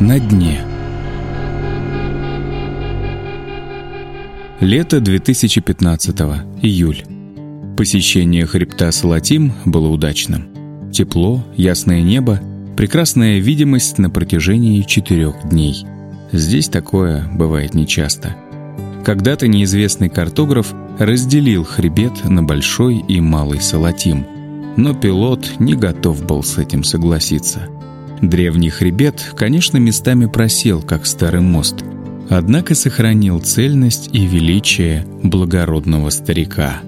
на дне. Лето 2015 июль. Посещение хребта Салатим было удачным. Тепло, ясное небо, прекрасная видимость на протяжении четырех дней. Здесь такое бывает нечасто. Когда-то неизвестный картограф разделил хребет на большой и малый Салатим, но пилот не готов был с этим согласиться. Древний хребет, конечно, местами просел, как старый мост, однако сохранил цельность и величие благородного старика.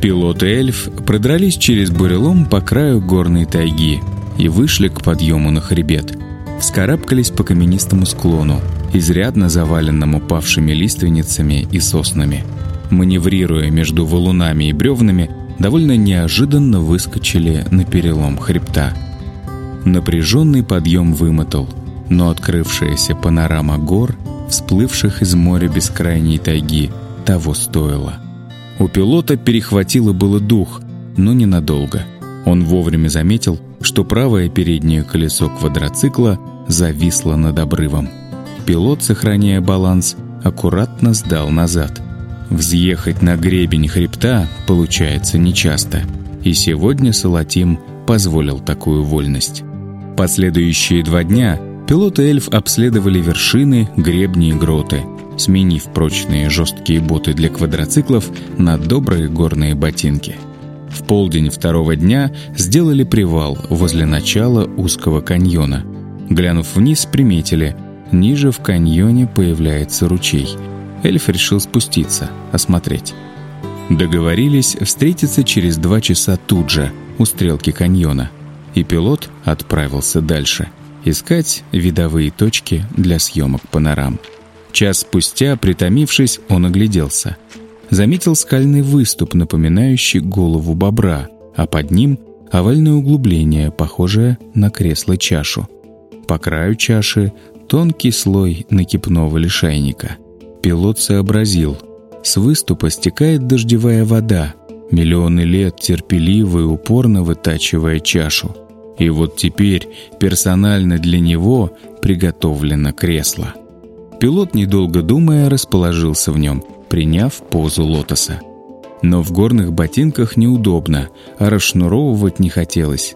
Пилот и эльф продрались через бурелом по краю горной тайги и вышли к подъему на хребет. Вскарабкались по каменистому склону, изрядно заваленному павшими лиственницами и соснами. Маневрируя между валунами и бревнами, довольно неожиданно выскочили на перелом хребта. Напряженный подъем вымотал, но открывшаяся панорама гор, всплывших из моря бескрайней тайги, того стоила. У пилота перехватило было дух, но ненадолго. Он вовремя заметил, что правое переднее колесо квадроцикла зависло над обрывом. Пилот, сохраняя баланс, аккуратно сдал назад. Взъехать на гребень хребта получается нечасто, и сегодня Салатим позволил такую вольность. Последующие два дня пилот и эльф обследовали вершины, гребни и гроты – сменив прочные жесткие боты для квадроциклов на добрые горные ботинки. В полдень второго дня сделали привал возле начала узкого каньона. Глянув вниз, приметили, ниже в каньоне появляется ручей. Эльф решил спуститься, осмотреть. Договорились встретиться через два часа тут же, у стрелки каньона. И пилот отправился дальше, искать видовые точки для съемок панорам. Час спустя, притомившись, он огляделся. Заметил скальный выступ, напоминающий голову бобра, а под ним овальное углубление, похожее на кресло-чашу. По краю чаши тонкий слой накипного лишайника. Пилот сообразил. С выступа стекает дождевая вода, миллионы лет терпеливо и упорно вытачивая чашу. И вот теперь персонально для него приготовлено кресло. Пилот, недолго думая, расположился в нем, приняв позу лотоса. Но в горных ботинках неудобно, а расшнуровывать не хотелось.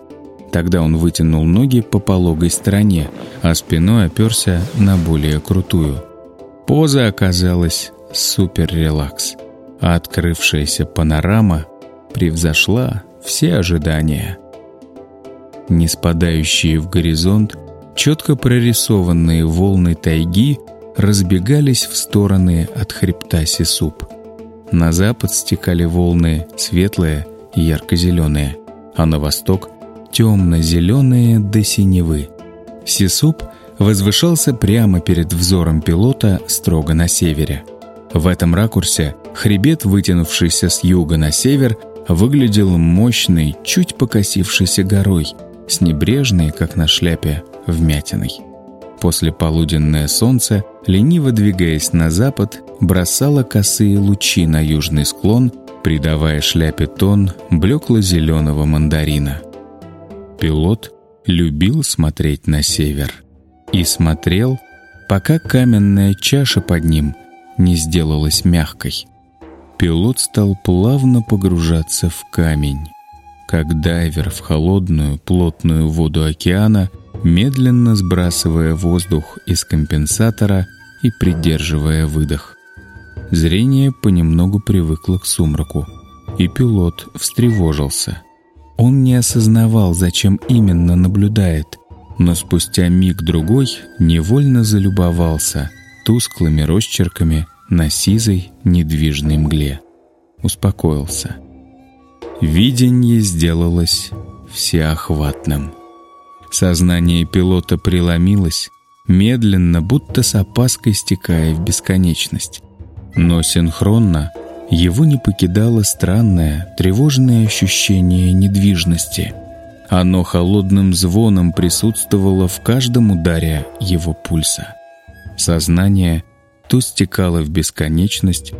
Тогда он вытянул ноги по пологой стороне, а спиной оперся на более крутую. Поза оказалась супер-релакс, а открывшаяся панорама превзошла все ожидания. Не спадающие в горизонт, четко прорисованные волны тайги разбегались в стороны от хребта Сисуп. На запад стекали волны светлые ярко-зеленые, а на восток — темно-зеленые до синевы. Сисуп возвышался прямо перед взором пилота строго на севере. В этом ракурсе хребет, вытянувшийся с юга на север, выглядел мощной, чуть покосившейся горой, с небрежной, как на шляпе, вмятиной. После полуденное солнце, лениво двигаясь на запад, бросало косые лучи на южный склон, придавая шляпе тон блекло-зеленого мандарина. Пилот любил смотреть на север. И смотрел, пока каменная чаша под ним не сделалась мягкой. Пилот стал плавно погружаться в камень. Как дайвер в холодную, плотную воду океана медленно сбрасывая воздух из компенсатора и придерживая выдох. Зрение понемногу привыкло к сумраку, и пилот встревожился. Он не осознавал, зачем именно наблюдает, но спустя миг-другой невольно залюбовался тусклыми росчерками на сизой недвижной мгле. Успокоился. Видение сделалось всеохватным. Сознание пилота преломилось, медленно, будто с опаской стекая в бесконечность. Но синхронно его не покидало странное, тревожное ощущение недвижности. Оно холодным звоном присутствовало в каждом ударе его пульса. Сознание то стекало в бесконечность,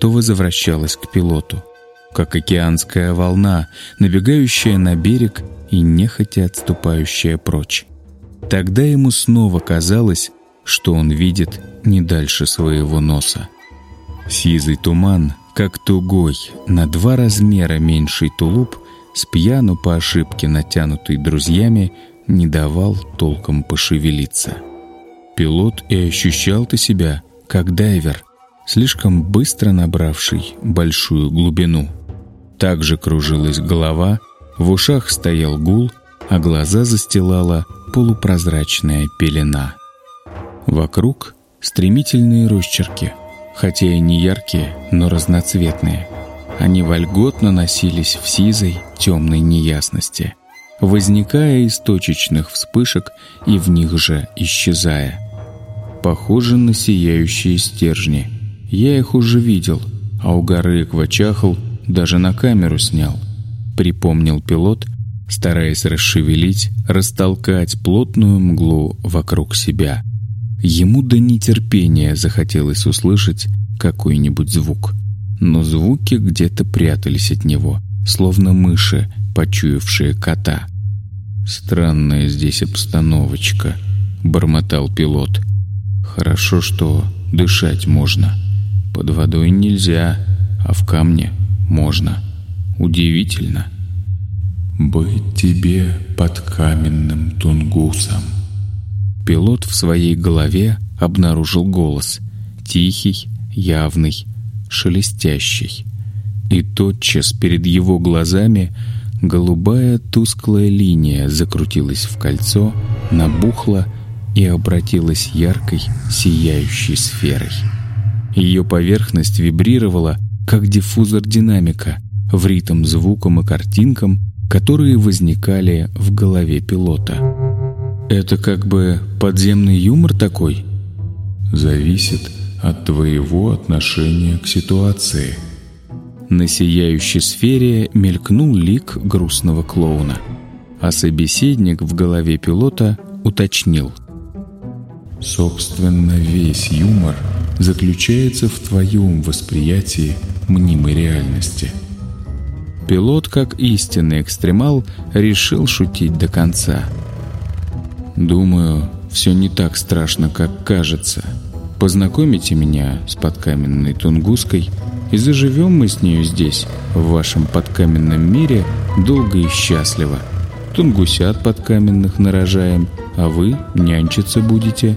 то возвращалось к пилоту, как океанская волна, набегающая на берег и нехотя отступающая прочь. Тогда ему снова казалось, что он видит не дальше своего носа. Сизый туман, как тугой, на два размера меньший тулуп, с пьяну по ошибке натянутый друзьями, не давал толком пошевелиться. Пилот и ощущал-то себя, как дайвер, слишком быстро набравший большую глубину. Также кружилась голова, в ушах стоял гул, а глаза застилала полупрозрачная пелена. Вокруг стремительные росчерки, хотя и не яркие, но разноцветные. Они вольготно носились в сизой, темной неясности, возникая из точечных вспышек и в них же исчезая. Похоже на сияющие стержни. Я их уже видел, а у горы Квачахл даже на камеру снял. Припомнил пилот, стараясь расшевелить, растолкать плотную мглу вокруг себя. Ему до нетерпения захотелось услышать какой-нибудь звук. Но звуки где-то прятались от него, словно мыши, почуявшие кота. «Странная здесь обстановочка», — бормотал пилот. «Хорошо, что дышать можно. Под водой нельзя, а в камне можно. Удивительно». «Быть тебе под каменным тунгусом». Пилот в своей голове обнаружил голос. Тихий, явный, шелестящий. И тотчас перед его глазами голубая тусклая линия закрутилась в кольцо, набухла и обратилась яркой, сияющей сферой. Ее поверхность вибрировала, как диффузор динамика, в ритм звукам и картинкам, которые возникали в голове пилота. Это как бы подземный юмор такой? Зависит от твоего отношения к ситуации. На сияющей сфере мелькнул лик грустного клоуна, а собеседник в голове пилота уточнил. Собственно, весь юмор заключается в твоем восприятии мнимой реальности – Пилот, как истинный экстремал, решил шутить до конца. «Думаю, все не так страшно, как кажется. Познакомите меня с подкаменной Тунгуской, и заживем мы с нею здесь, в вашем подкаменном мире, долго и счастливо. Тунгусят подкаменных нарожаем, а вы нянчиться будете».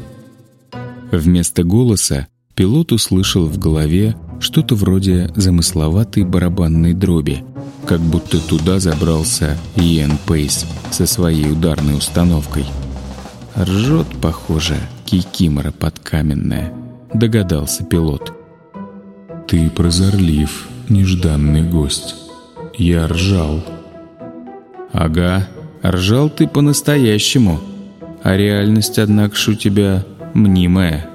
Вместо голоса пилот услышал в голове что-то вроде замысловатой барабанной дроби, как будто туда забрался Иэн Пейс со своей ударной установкой. Ржет, похоже, кикимора подкаменная, догадался пилот. «Ты прозорлив, нежданный гость. Я ржал». «Ага, ржал ты по-настоящему, а реальность, однако у тебя мнимая».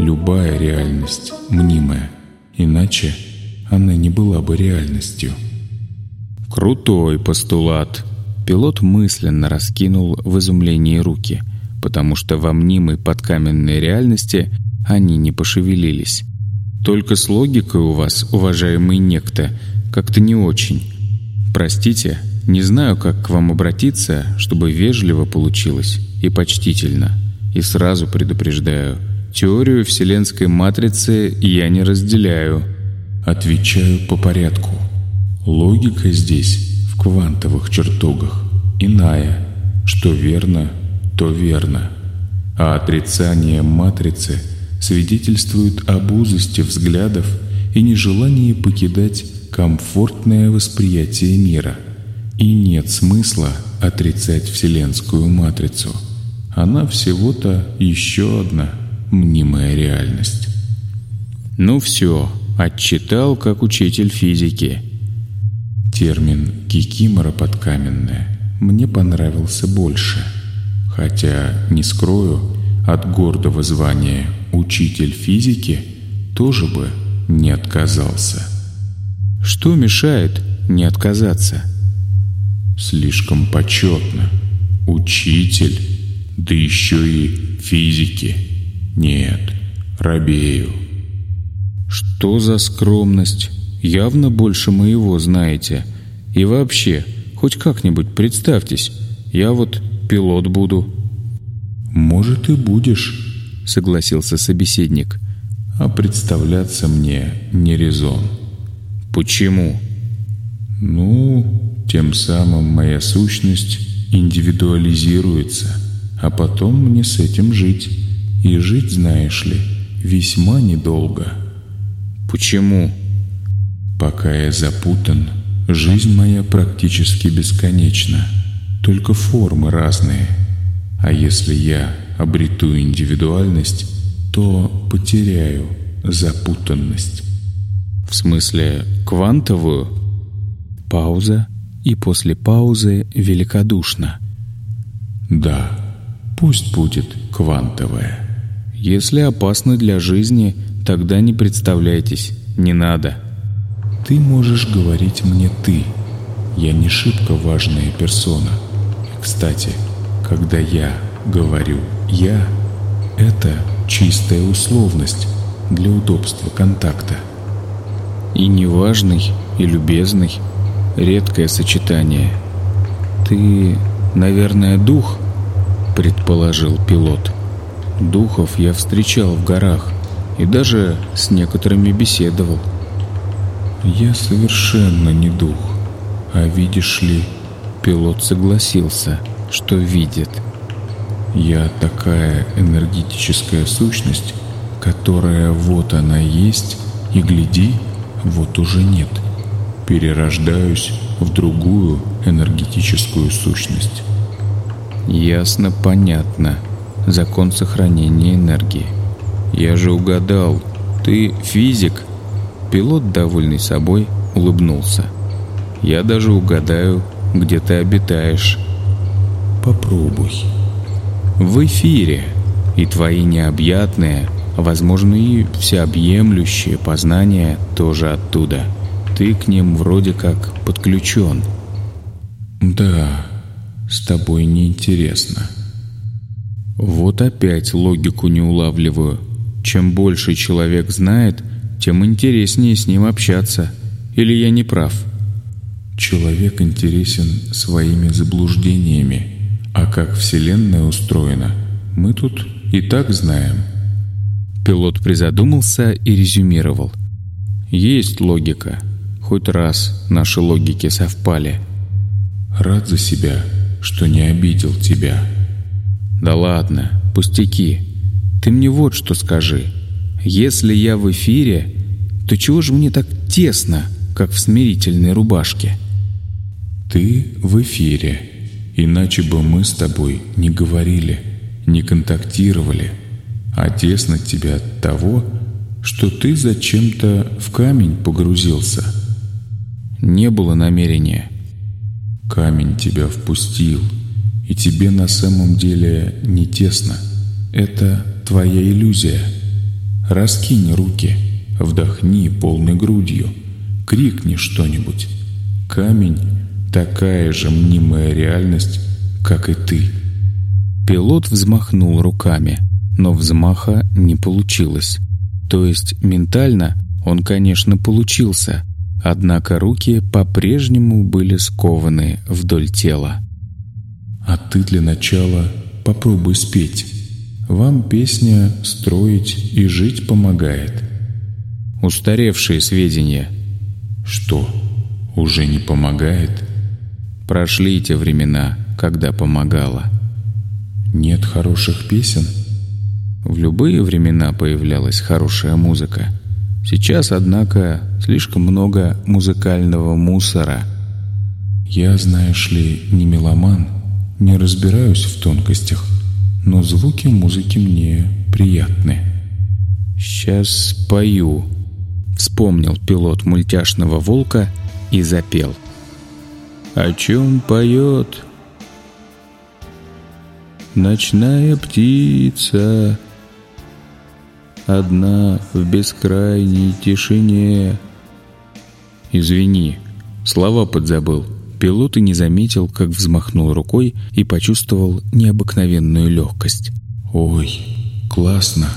«Любая реальность мнимая, иначе она не была бы реальностью». Крутой постулат. Пилот мысленно раскинул в изумлении руки, потому что во мнимой подкаменной реальности они не пошевелились. Только с логикой у вас, уважаемый некто, как-то не очень. Простите, не знаю, как к вам обратиться, чтобы вежливо получилось и почтительно. И сразу предупреждаю, теорию вселенской матрицы я не разделяю. Отвечаю по порядку. Логика здесь, в квантовых чертогах, иная. Что верно, то верно. А отрицание матрицы свидетельствует об узости взглядов и нежелании покидать комфортное восприятие мира. И нет смысла отрицать вселенскую матрицу. Она всего-то еще одна мнимая реальность. Ну все, отчитал как учитель физики – Термин «кикимора подкаменная» мне понравился больше, хотя, не скрою, от гордого звания «учитель физики» тоже бы не отказался. Что мешает не отказаться? Слишком почетно. Учитель, да еще и физики. Нет, робею. Что за скромность? явно больше моего знаете. И вообще, хоть как-нибудь представьтесь, я вот пилот буду». «Может, и будешь», — согласился собеседник. «А представляться мне не резон». «Почему?» «Ну, тем самым моя сущность индивидуализируется, а потом мне с этим жить. И жить, знаешь ли, весьма недолго». «Почему?» «Пока я запутан, жизнь моя практически бесконечна, только формы разные». А если я обрету индивидуальность, то потеряю запутанность. В смысле, квантовую? Пауза, и после паузы великодушно. Да, пусть будет квантовая. Если опасно для жизни, тогда не представляйтесь, не надо. Ты можешь говорить мне «ты». Я не шибко важная персона. Кстати, когда я говорю «я», это чистая условность для удобства контакта. И неважный, и любезный, редкое сочетание. Ты, наверное, дух, предположил пилот. Духов я встречал в горах и даже с некоторыми беседовал. Я совершенно не дух, а видишь ли, пилот согласился – что видит. Я такая энергетическая сущность, которая вот она есть, и гляди, вот уже нет. Перерождаюсь в другую энергетическую сущность. Ясно, понятно. Закон сохранения энергии. Я же угадал. Ты физик? Пилот, довольный собой, улыбнулся. Я даже угадаю, где ты обитаешь. Попробуй. В эфире. И твои необъятные, возможно, и всеобъемлющие познания тоже оттуда. Ты к ним вроде как подключен. Да, с тобой неинтересно. Вот опять логику не улавливаю. Чем больше человек знает, тем интереснее с ним общаться. Или я не прав? Человек интересен своими заблуждениями. А как Вселенная устроена, мы тут и так знаем. Пилот призадумался и резюмировал. Есть логика. Хоть раз наши логики совпали. Рад за себя, что не обидел тебя. Да ладно, пустяки. Ты мне вот что скажи. Если я в эфире, то чего же мне так тесно, как в смирительной рубашке? Ты в эфире. Иначе бы мы с тобой не говорили, не контактировали, а тесно тебя от того, что ты зачем-то в камень погрузился. Не было намерения. Камень тебя впустил, и тебе на самом деле не тесно. Это твоя иллюзия. Раскинь руки, вдохни полной грудью, крикни что-нибудь. Камень такая же мнимая реальность, как и ты. Пилот взмахнул руками, но взмаха не получилось. То есть ментально он, конечно, получился, однако руки по-прежнему были скованы вдоль тела. А ты для начала попробуй спеть. Вам песня строить и жить помогает. Устаревшие сведения. Что, уже не помогает? Прошли те времена, когда помогала. Нет хороших песен? В любые времена появлялась хорошая музыка. Сейчас, однако, слишком много музыкального мусора. Я, знаешь ли, не меломан, не разбираюсь в тонкостях, но звуки музыки мне приятны. «Сейчас спою», — вспомнил пилот мультяшного волка и запел — о чем поет Ночная птица. Одна в бескрайней тишине. Извини, слова подзабыл Пилот и не заметил, как взмахнул рукой и почувствовал необыкновенную легкость. «Ой, классно!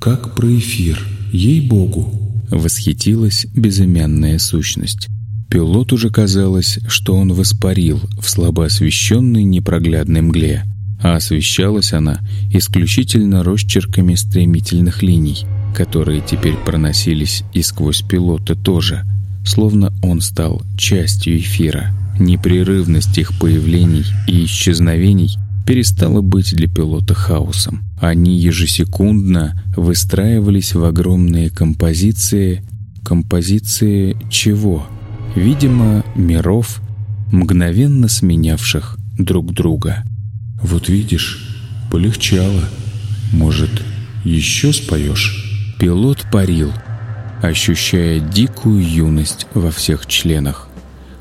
Как про эфир, ей-богу!» Восхитилась безымянная сущность. Пилоту же казалось, что он воспарил в слабо освещенной непроглядной мгле. а освещалась она исключительно росчерками стремительных линий, которые теперь проносились и сквозь пилота тоже, словно он стал частью эфира. Непрерывность их появлений и исчезновений перестала быть для пилота хаосом. Они ежесекундно выстраивались в огромные композиции. Композиции чего? Видимо, миров, мгновенно сменявших друг друга. «Вот видишь, полегчало. Может, еще споешь?» Пилот парил, ощущая дикую юность во всех членах.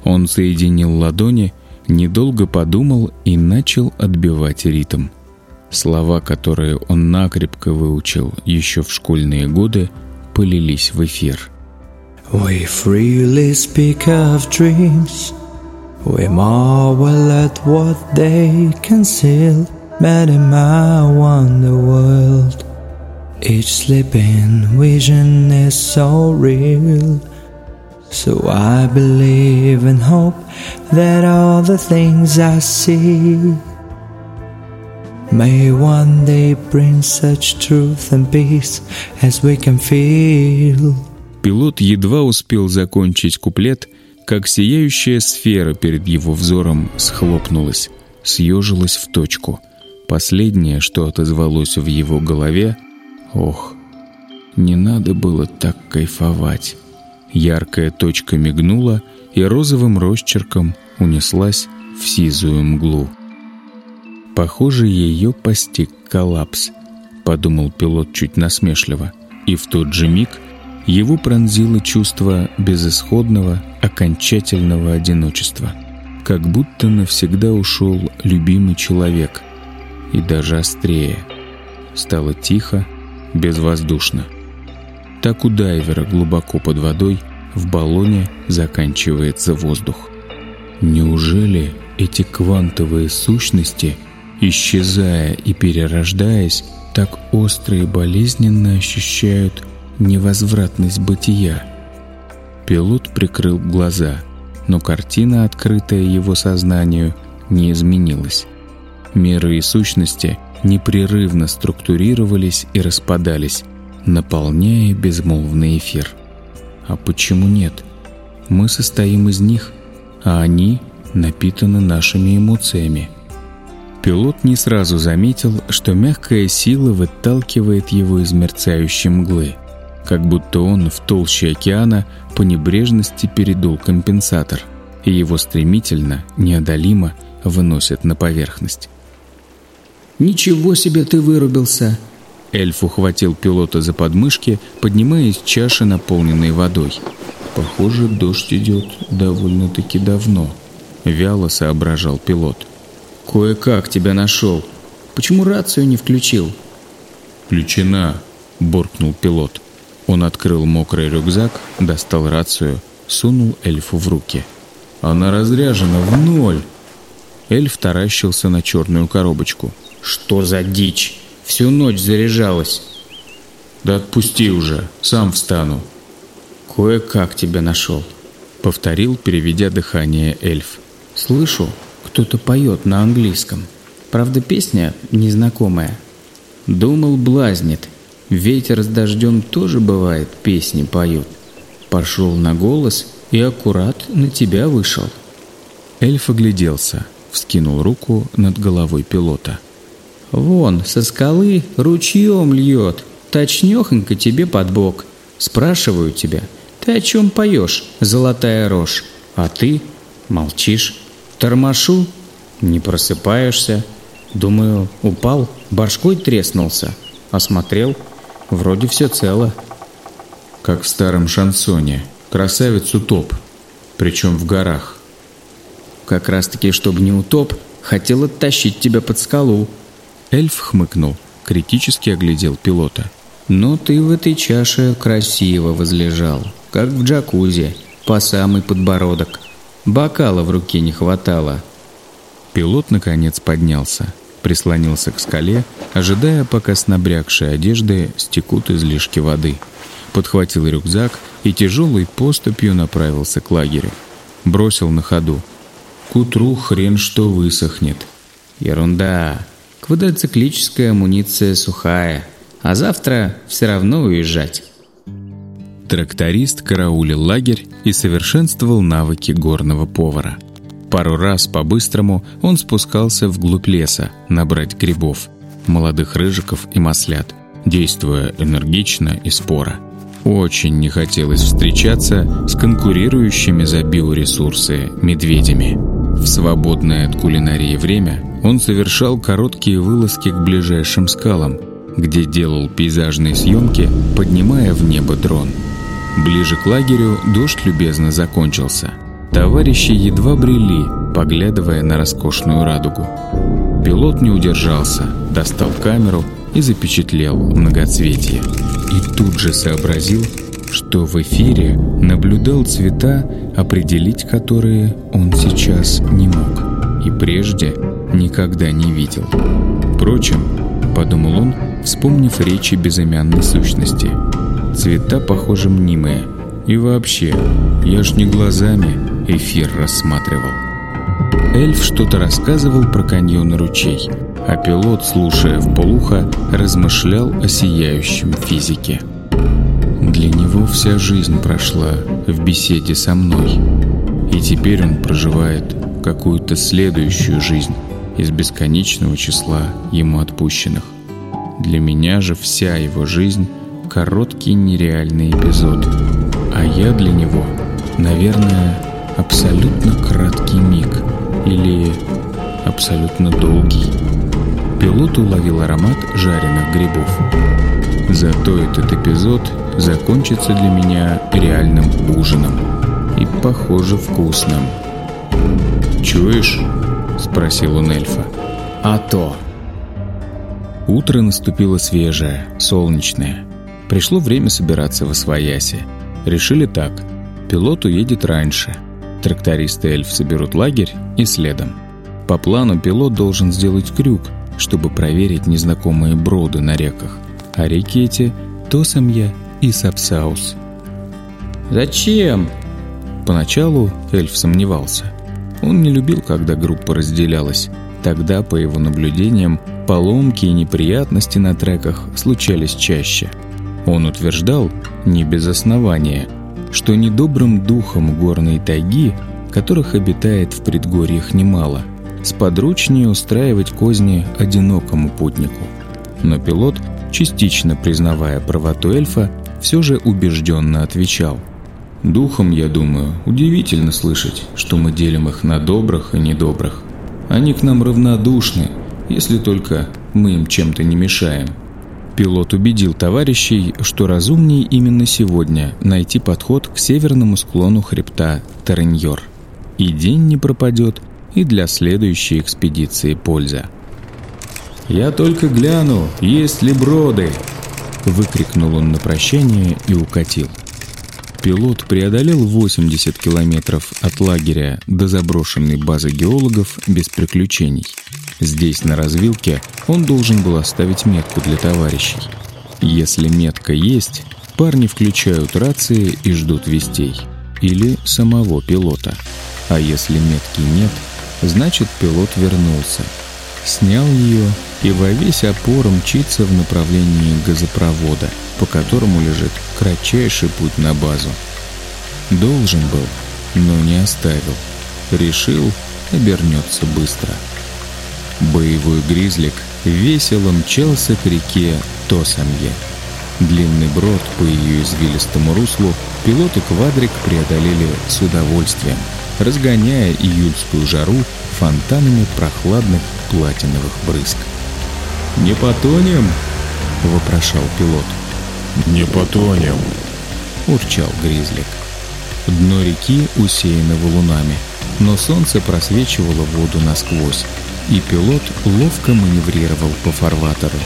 Он соединил ладони, недолго подумал и начал отбивать ритм. Слова, которые он накрепко выучил еще в школьные годы, полились в эфир. We freely speak of dreams We marvel at what they conceal Madam, I wonder world Each sleeping vision is so real So I believe and hope that all the things I see May one day bring such truth and peace as we can feel. Пилот едва успел закончить куплет, как сияющая сфера перед его взором схлопнулась, съежилась в точку. Последнее, что отозвалось в его голове, ох, не надо было так кайфовать. Яркая точка мигнула и розовым росчерком унеслась в сизую мглу. Похоже, ее постиг коллапс, подумал пилот чуть насмешливо, и в тот же миг его пронзило чувство безысходного, окончательного одиночества, как будто навсегда ушел любимый человек, и даже острее. Стало тихо, безвоздушно. Так у дайвера глубоко под водой в баллоне заканчивается воздух. Неужели эти квантовые сущности – исчезая и перерождаясь, так остро и болезненно ощущают невозвратность бытия. Пилот прикрыл глаза, но картина, открытая его сознанию, не изменилась. Меры и сущности непрерывно структурировались и распадались, наполняя безмолвный эфир. А почему нет? Мы состоим из них, а они напитаны нашими эмоциями – Пилот не сразу заметил, что мягкая сила выталкивает его из мерцающей мглы, как будто он в толще океана по небрежности передул компенсатор, и его стремительно, неодолимо выносят на поверхность. «Ничего себе ты вырубился!» Эльф ухватил пилота за подмышки, поднимая из чаши, наполненной водой. «Похоже, дождь идет довольно-таки давно», — вяло соображал пилот. Кое-как тебя нашел. Почему рацию не включил? Включена, буркнул пилот. Он открыл мокрый рюкзак, достал рацию, сунул эльфу в руки. Она разряжена в ноль. Эльф таращился на черную коробочку. Что за дичь? Всю ночь заряжалась. Да отпусти уже, сам встану. Кое-как тебя нашел. Повторил, переведя дыхание эльф. Слышу, кто-то поет на английском. Правда, песня незнакомая. Думал, блазнит. Ветер с дождем тоже бывает, песни поют. Пошел на голос и аккурат на тебя вышел. Эльф огляделся, вскинул руку над головой пилота. «Вон, со скалы ручьем льет, точнёхонько тебе под бок. Спрашиваю тебя, ты о чем поешь, золотая рожь? А ты молчишь». Тормошу, не просыпаешься. Думаю, упал, башкой треснулся. Осмотрел, вроде все цело. Как в старом шансоне. Красавец утоп, причем в горах. Как раз-таки, чтобы не утоп, хотел оттащить тебя под скалу. Эльф хмыкнул, критически оглядел пилота. Но ты в этой чаше красиво возлежал, как в джакузи, по самый подбородок. Бокала в руке не хватало. Пилот, наконец, поднялся, прислонился к скале, ожидая, пока с набрякшей одежды стекут излишки воды. Подхватил рюкзак и тяжелой поступью направился к лагерю. Бросил на ходу. «К утру хрен что высохнет». «Ерунда. Квадроциклическая амуниция сухая, а завтра все равно уезжать. Тракторист караулил лагерь и совершенствовал навыки горного повара. Пару раз по-быстрому он спускался вглубь леса набрать грибов, молодых рыжиков и маслят, действуя энергично и споро. Очень не хотелось встречаться с конкурирующими за биоресурсы медведями. В свободное от кулинарии время он совершал короткие вылазки к ближайшим скалам, где делал пейзажные съемки, поднимая в небо дрон. Ближе к лагерю дождь любезно закончился. Товарищи едва брели, поглядывая на роскошную радугу. Пилот не удержался, достал камеру и запечатлел многоцветие. И тут же сообразил, что в эфире наблюдал цвета, определить которые он сейчас не мог и прежде никогда не видел. Впрочем, подумал он, вспомнив речи безымянной сущности, цвета, похоже, мнимые. И вообще, я ж не глазами эфир рассматривал. Эльф что-то рассказывал про каньон и ручей, а пилот, слушая в полухо, размышлял о сияющем физике. Для него вся жизнь прошла в беседе со мной, и теперь он проживает какую-то следующую жизнь из бесконечного числа ему отпущенных. Для меня же вся его жизнь — короткий нереальный эпизод, а я для него, наверное, абсолютно краткий миг — или абсолютно долгий. Пилот уловил аромат жареных грибов. Зато этот эпизод закончится для меня реальным ужином. И, похоже, вкусным. «Чуешь?» — спросил он эльфа. «А то!» Утро наступило свежее, солнечное. Пришло время собираться в Освояси. Решили так. Пилот уедет раньше — Тракторист и эльф соберут лагерь и следом. По плану пилот должен сделать крюк, чтобы проверить незнакомые броды на реках. А реки эти – Тосамья и Сапсаус. «Зачем?» Поначалу эльф сомневался. Он не любил, когда группа разделялась. Тогда, по его наблюдениям, поломки и неприятности на треках случались чаще. Он утверждал, не без основания – что недобрым духом горной тайги, которых обитает в предгорьях немало, сподручнее устраивать козни одинокому путнику. Но пилот, частично признавая правоту эльфа, все же убежденно отвечал. «Духом, я думаю, удивительно слышать, что мы делим их на добрых и недобрых. Они к нам равнодушны, если только мы им чем-то не мешаем». Пилот убедил товарищей, что разумнее именно сегодня найти подход к северному склону хребта Тереньор. И день не пропадет, и для следующей экспедиции польза. «Я только гляну, есть ли броды!» Выкрикнул он на прощание и укатил. Пилот преодолел 80 километров от лагеря до заброшенной базы геологов без приключений – Здесь, на развилке, он должен был оставить метку для товарищей. Если метка есть, парни включают рации и ждут вестей. Или самого пилота. А если метки нет, значит пилот вернулся. Снял ее и во весь опор мчится в направлении газопровода, по которому лежит кратчайший путь на базу. Должен был, но не оставил. Решил, обернется быстро. Боевой гризлик весело мчался к реке Тосамье. Длинный брод по ее извилистому руслу пилот и квадрик преодолели с удовольствием, разгоняя июльскую жару фонтанами прохладных платиновых брызг. «Не потонем?» — вопрошал пилот. «Не потонем!» — урчал гризлик. Дно реки усеяно валунами, но солнце просвечивало воду насквозь, и пилот ловко маневрировал по фарватеру.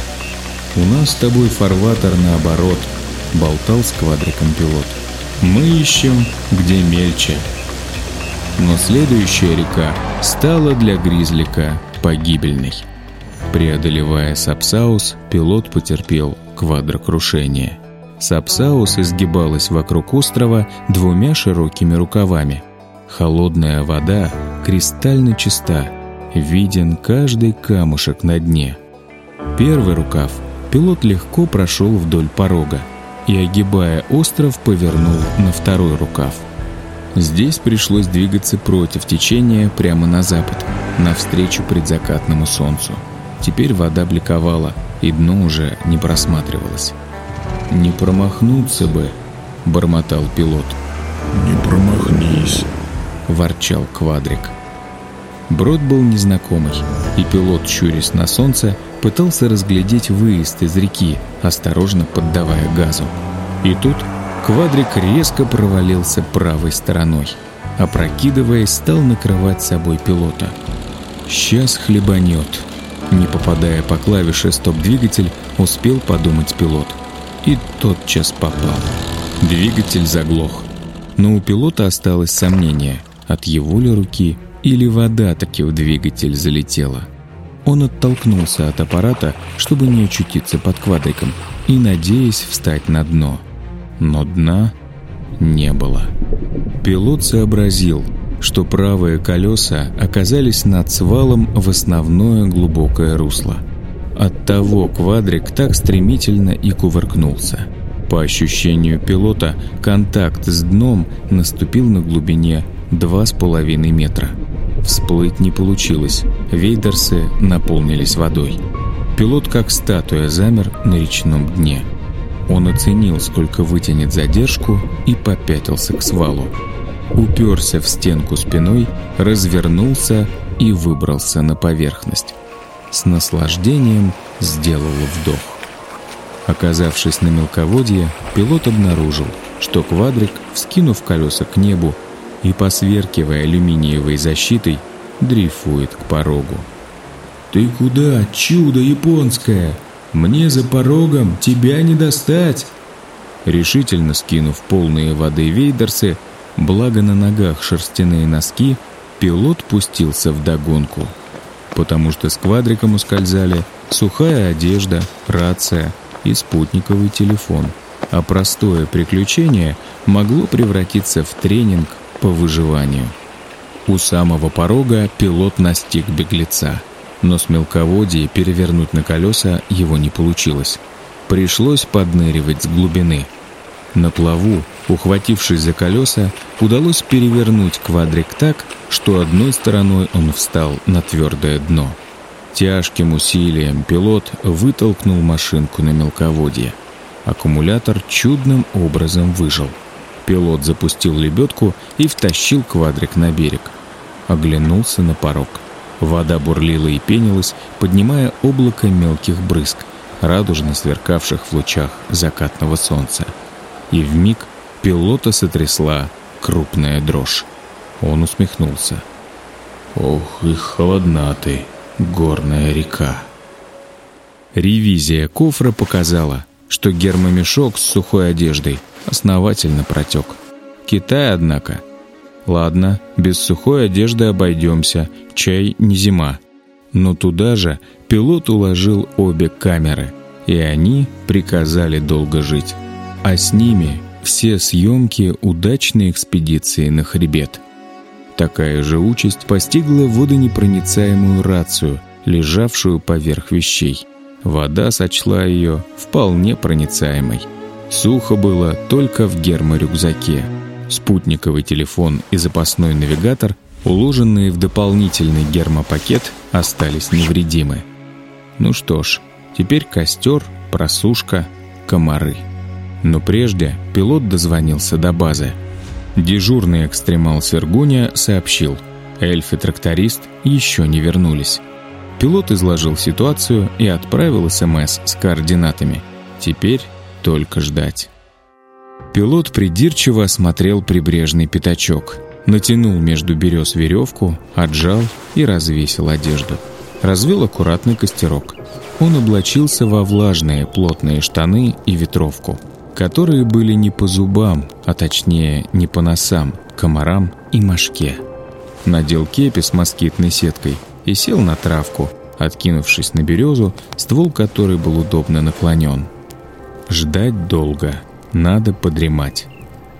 «У нас с тобой фарватер наоборот», — болтал с квадриком пилот. «Мы ищем, где мельче». Но следующая река стала для Гризлика погибельной. Преодолевая Сапсаус, пилот потерпел квадрокрушение. Сапсаус изгибалась вокруг острова двумя широкими рукавами. Холодная вода кристально чиста, Виден каждый камушек на дне, первый рукав, пилот легко прошел вдоль порога и, огибая остров, повернул на второй рукав. Здесь пришлось двигаться против течения прямо на запад, навстречу предзакатному солнцу. Теперь вода бликовала, и дно уже не просматривалось. «Не промахнуться бы», — бормотал пилот. «Не промахнись», — ворчал Квадрик. Брод был незнакомый, и пилот, щурясь на солнце, пытался разглядеть выезд из реки, осторожно поддавая газу. И тут Квадрик резко провалился правой стороной. Опрокидываясь, стал накрывать собой пилота. «Сейчас хлебанет». Не попадая по клавише «Стоп-двигатель», успел подумать пилот. И тотчас попал. Двигатель заглох. Но у пилота осталось сомнение, от его ли руки или вода таки в двигатель залетела. Он оттолкнулся от аппарата, чтобы не очутиться под квадриком, и надеясь встать на дно. Но дна не было. Пилот сообразил, что правые колеса оказались над свалом в основное глубокое русло. Оттого квадрик так стремительно и кувыркнулся. По ощущению пилота, контакт с дном наступил на глубине 2,5 метра. Всплыть не получилось, вейдерсы наполнились водой. Пилот как статуя замер на речном дне. Он оценил, сколько вытянет задержку, и попятился к свалу. Уперся в стенку спиной, развернулся и выбрался на поверхность. С наслаждением сделал вдох. Оказавшись на мелководье, пилот обнаружил, что квадрик, вскинув колеса к небу, и, посверкивая алюминиевой защитой, дрейфует к порогу. «Ты куда, чудо японское? Мне за порогом тебя не достать!» Решительно скинув полные воды вейдерсы, благо на ногах шерстяные носки, пилот пустился в догонку, потому что с квадриком ускользали сухая одежда, рация и спутниковый телефон, а простое приключение могло превратиться в тренинг по выживанию. У самого порога пилот настиг беглеца, но с мелководья перевернуть на колеса его не получилось. Пришлось подныривать с глубины. На плаву, ухватившись за колеса, удалось перевернуть квадрик так, что одной стороной он встал на твердое дно. Тяжким усилием пилот вытолкнул машинку на мелководье. Аккумулятор чудным образом выжил. Пилот запустил лебедку и втащил квадрик на берег. Оглянулся на порог. Вода бурлила и пенилась, поднимая облако мелких брызг, радужно сверкавших в лучах закатного солнца. И вмиг пилота сотрясла крупная дрожь. Он усмехнулся. «Ох, и холодна ты, горная река!» Ревизия кофра показала, что гермомешок с сухой одеждой основательно протек. Китай, однако. Ладно, без сухой одежды обойдемся, чай не зима. Но туда же пилот уложил обе камеры, и они приказали долго жить. А с ними все съемки удачной экспедиции на хребет. Такая же участь постигла водонепроницаемую рацию, лежавшую поверх вещей. Вода сочла ее вполне проницаемой. Сухо было только в герморюкзаке. Спутниковый телефон и запасной навигатор, уложенные в дополнительный гермопакет, остались невредимы. Ну что ж, теперь костер, просушка, комары. Но прежде пилот дозвонился до базы. Дежурный экстремал Сергуня сообщил, эльф и тракторист еще не вернулись. Пилот изложил ситуацию и отправил СМС с координатами. Теперь только ждать. Пилот придирчиво осмотрел прибрежный пятачок, натянул между берез веревку, отжал и развесил одежду. Развел аккуратный костерок. Он облачился во влажные плотные штаны и ветровку, которые были не по зубам, а точнее не по носам, комарам и мошке. Надел кепи с москитной сеткой и сел на травку, откинувшись на березу, ствол которой был удобно наклонен – Ждать долго, надо подремать.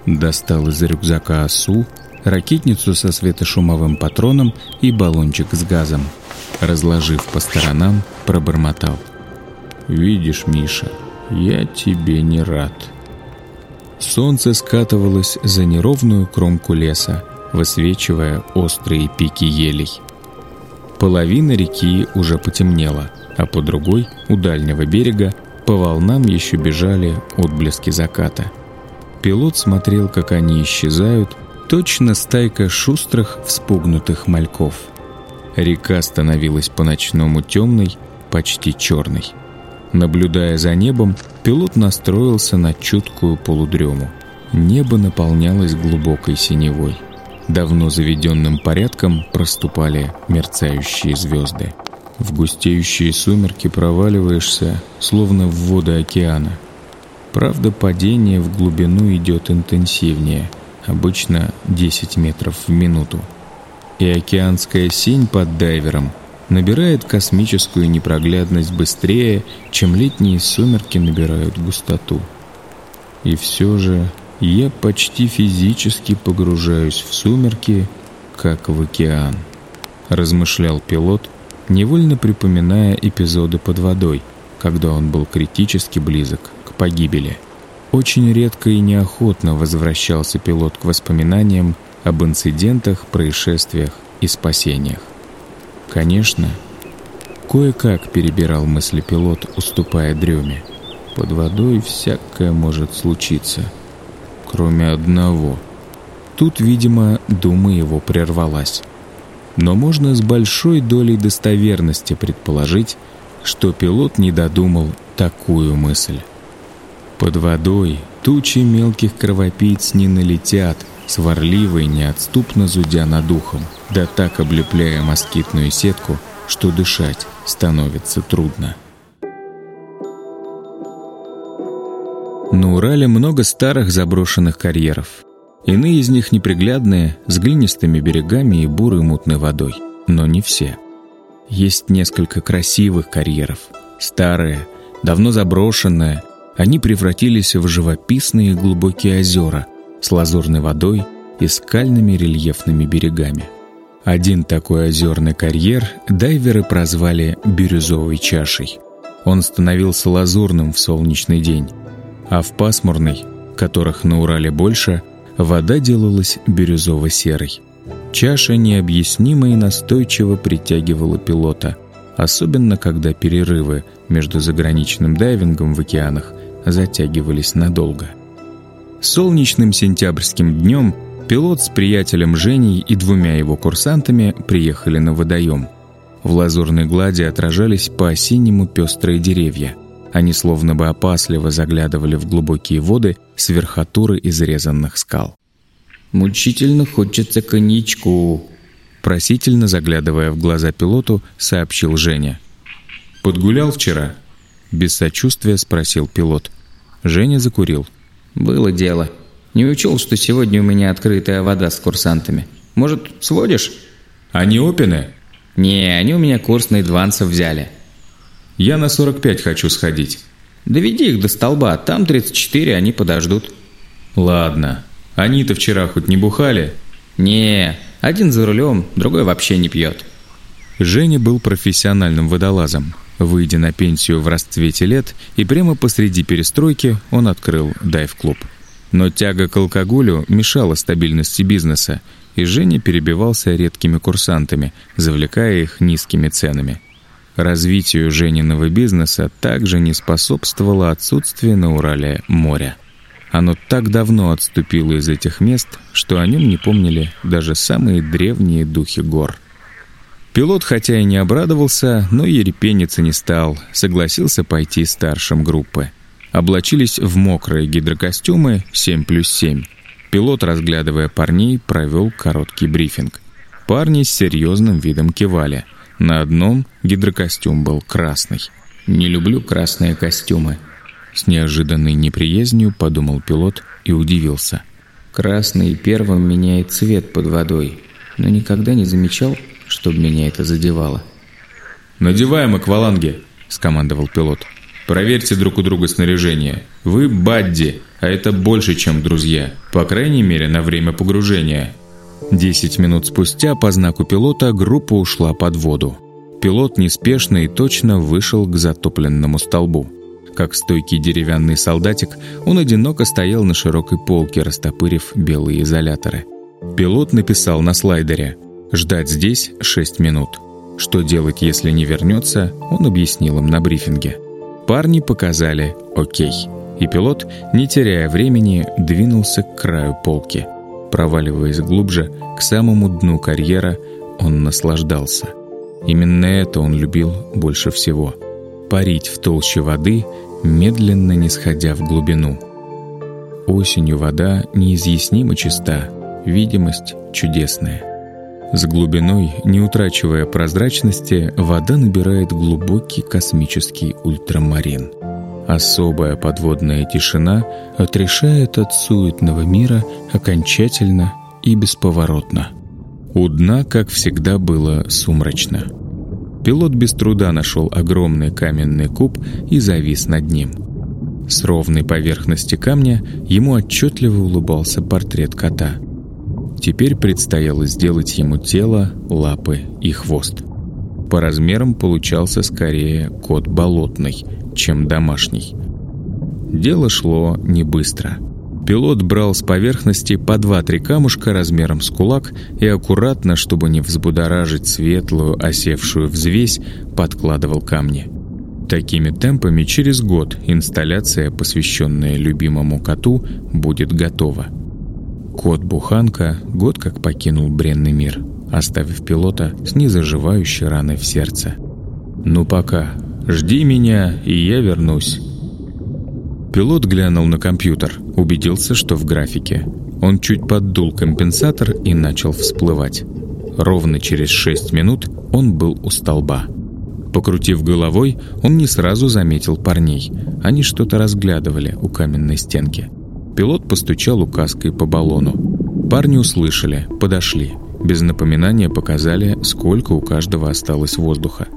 Достал из рюкзака осу, ракетницу со светошумовым патроном и баллончик с газом. Разложив по сторонам, пробормотал. Видишь, Миша, я тебе не рад. Солнце скатывалось за неровную кромку леса, высвечивая острые пики елей. Половина реки уже потемнела, а по другой, у дальнего берега, по волнам еще бежали отблески заката. Пилот смотрел, как они исчезают, точно стайка шустрых, вспугнутых мальков. Река становилась по-ночному темной, почти черной. Наблюдая за небом, пилот настроился на чуткую полудрему. Небо наполнялось глубокой синевой. Давно заведенным порядком проступали мерцающие звезды. В густеющие сумерки проваливаешься, словно в воды океана. Правда, падение в глубину идет интенсивнее, обычно 10 метров в минуту. И океанская синь под дайвером набирает космическую непроглядность быстрее, чем летние сумерки набирают густоту. И все же я почти физически погружаюсь в сумерки, как в океан, размышлял пилот, невольно припоминая эпизоды под водой, когда он был критически близок к погибели. Очень редко и неохотно возвращался пилот к воспоминаниям об инцидентах, происшествиях и спасениях. Конечно, кое-как перебирал мысли пилот, уступая дреме. Под водой всякое может случиться, кроме одного. Тут, видимо, дума его прервалась. Но можно с большой долей достоверности предположить, что пилот не додумал такую мысль. Под водой тучи мелких кровопийц не налетят, сварливо неотступно зудя над духом, да так облепляя москитную сетку, что дышать становится трудно. На Урале много старых заброшенных карьеров. Иные из них неприглядные, с глинистыми берегами и бурой мутной водой. Но не все. Есть несколько красивых карьеров. Старые, давно заброшенные. Они превратились в живописные глубокие озера – с лазурной водой и скальными рельефными берегами. Один такой озерный карьер дайверы прозвали «бирюзовой чашей». Он становился лазурным в солнечный день, а в пасмурный, которых на Урале больше, вода делалась бирюзово-серой. Чаша необъяснимо и настойчиво притягивала пилота, особенно когда перерывы между заграничным дайвингом в океанах затягивались надолго. Солнечным сентябрьским днем пилот с приятелем Женей и двумя его курсантами приехали на водоем. В лазурной глади отражались по-осеннему пестрые деревья. Они словно бы опасливо заглядывали в глубокие воды с верхотуры изрезанных скал. «Мучительно хочется коньячку», Просительно заглядывая в глаза пилоту, сообщил Женя. «Подгулял вчера?» Без сочувствия спросил пилот. Женя закурил. Было дело. Не учел, что сегодня у меня открытая вода с курсантами. Может, сводишь? Они опины? Не, они у меня курс на адвансов взяли. Я на 45 хочу сходить. Доведи их до столба, там 34, они подождут. Ладно. Они-то вчера хоть не бухали? Не, один за рулем, другой вообще не пьет. Женя был профессиональным водолазом. Выйдя на пенсию в расцвете лет, и прямо посреди перестройки он открыл дайв-клуб. Но тяга к алкоголю мешала стабильности бизнеса, и Женя перебивался редкими курсантами, завлекая их низкими ценами. Развитию Жениного бизнеса также не способствовало отсутствие на Урале моря. Оно так давно отступило из этих мест, что о нем не помнили даже самые древние духи гор – Пилот хотя и не обрадовался, но ерепениться не стал, согласился пойти старшим группы. Облачились в мокрые гидрокостюмы 7 плюс 7. Пилот, разглядывая парней, провел короткий брифинг. Парни с серьезным видом кивали. На одном гидрокостюм был красный. «Не люблю красные костюмы», — с неожиданной неприязнью подумал пилот и удивился. «Красный первым меняет цвет под водой, но никогда не замечал, чтобы меня это задевало. «Надеваем акваланги», — скомандовал пилот. «Проверьте друг у друга снаряжение. Вы Бадди, а это больше, чем друзья. По крайней мере, на время погружения». Десять минут спустя по знаку пилота группа ушла под воду. Пилот неспешно и точно вышел к затопленному столбу. Как стойкий деревянный солдатик, он одиноко стоял на широкой полке, растопырив белые изоляторы. Пилот написал на слайдере «Ждать здесь 6 минут». Что делать, если не вернется, он объяснил им на брифинге. Парни показали «Окей». И пилот, не теряя времени, двинулся к краю полки. Проваливаясь глубже, к самому дну карьера, он наслаждался. Именно это он любил больше всего. Парить в толще воды, медленно не сходя в глубину. Осенью вода неизъяснимо чиста, видимость чудесная. С глубиной, не утрачивая прозрачности, вода набирает глубокий космический ультрамарин. Особая подводная тишина отрешает от суетного мира окончательно и бесповоротно. У дна, как всегда, было сумрачно. Пилот без труда нашел огромный каменный куб и завис над ним. С ровной поверхности камня ему отчетливо улыбался портрет кота. Теперь предстояло сделать ему тело, лапы и хвост. По размерам получался скорее кот болотный, чем домашний. Дело шло не быстро — Пилот брал с поверхности по два-три камушка размером с кулак и аккуратно, чтобы не взбудоражить светлую, осевшую взвесь, подкладывал камни. Такими темпами через год инсталляция, посвященная любимому коту, будет готова. Кот-буханка год как покинул бренный мир, оставив пилота с незаживающей раной в сердце. «Ну пока, жди меня, и я вернусь». Пилот глянул на компьютер, убедился, что в графике. Он чуть поддул компенсатор и начал всплывать. Ровно через 6 минут он был у столба. Покрутив головой, он не сразу заметил парней. Они что-то разглядывали у каменной стенки. Пилот постучал указкой по баллону. Парни услышали, подошли. Без напоминания показали, сколько у каждого осталось воздуха.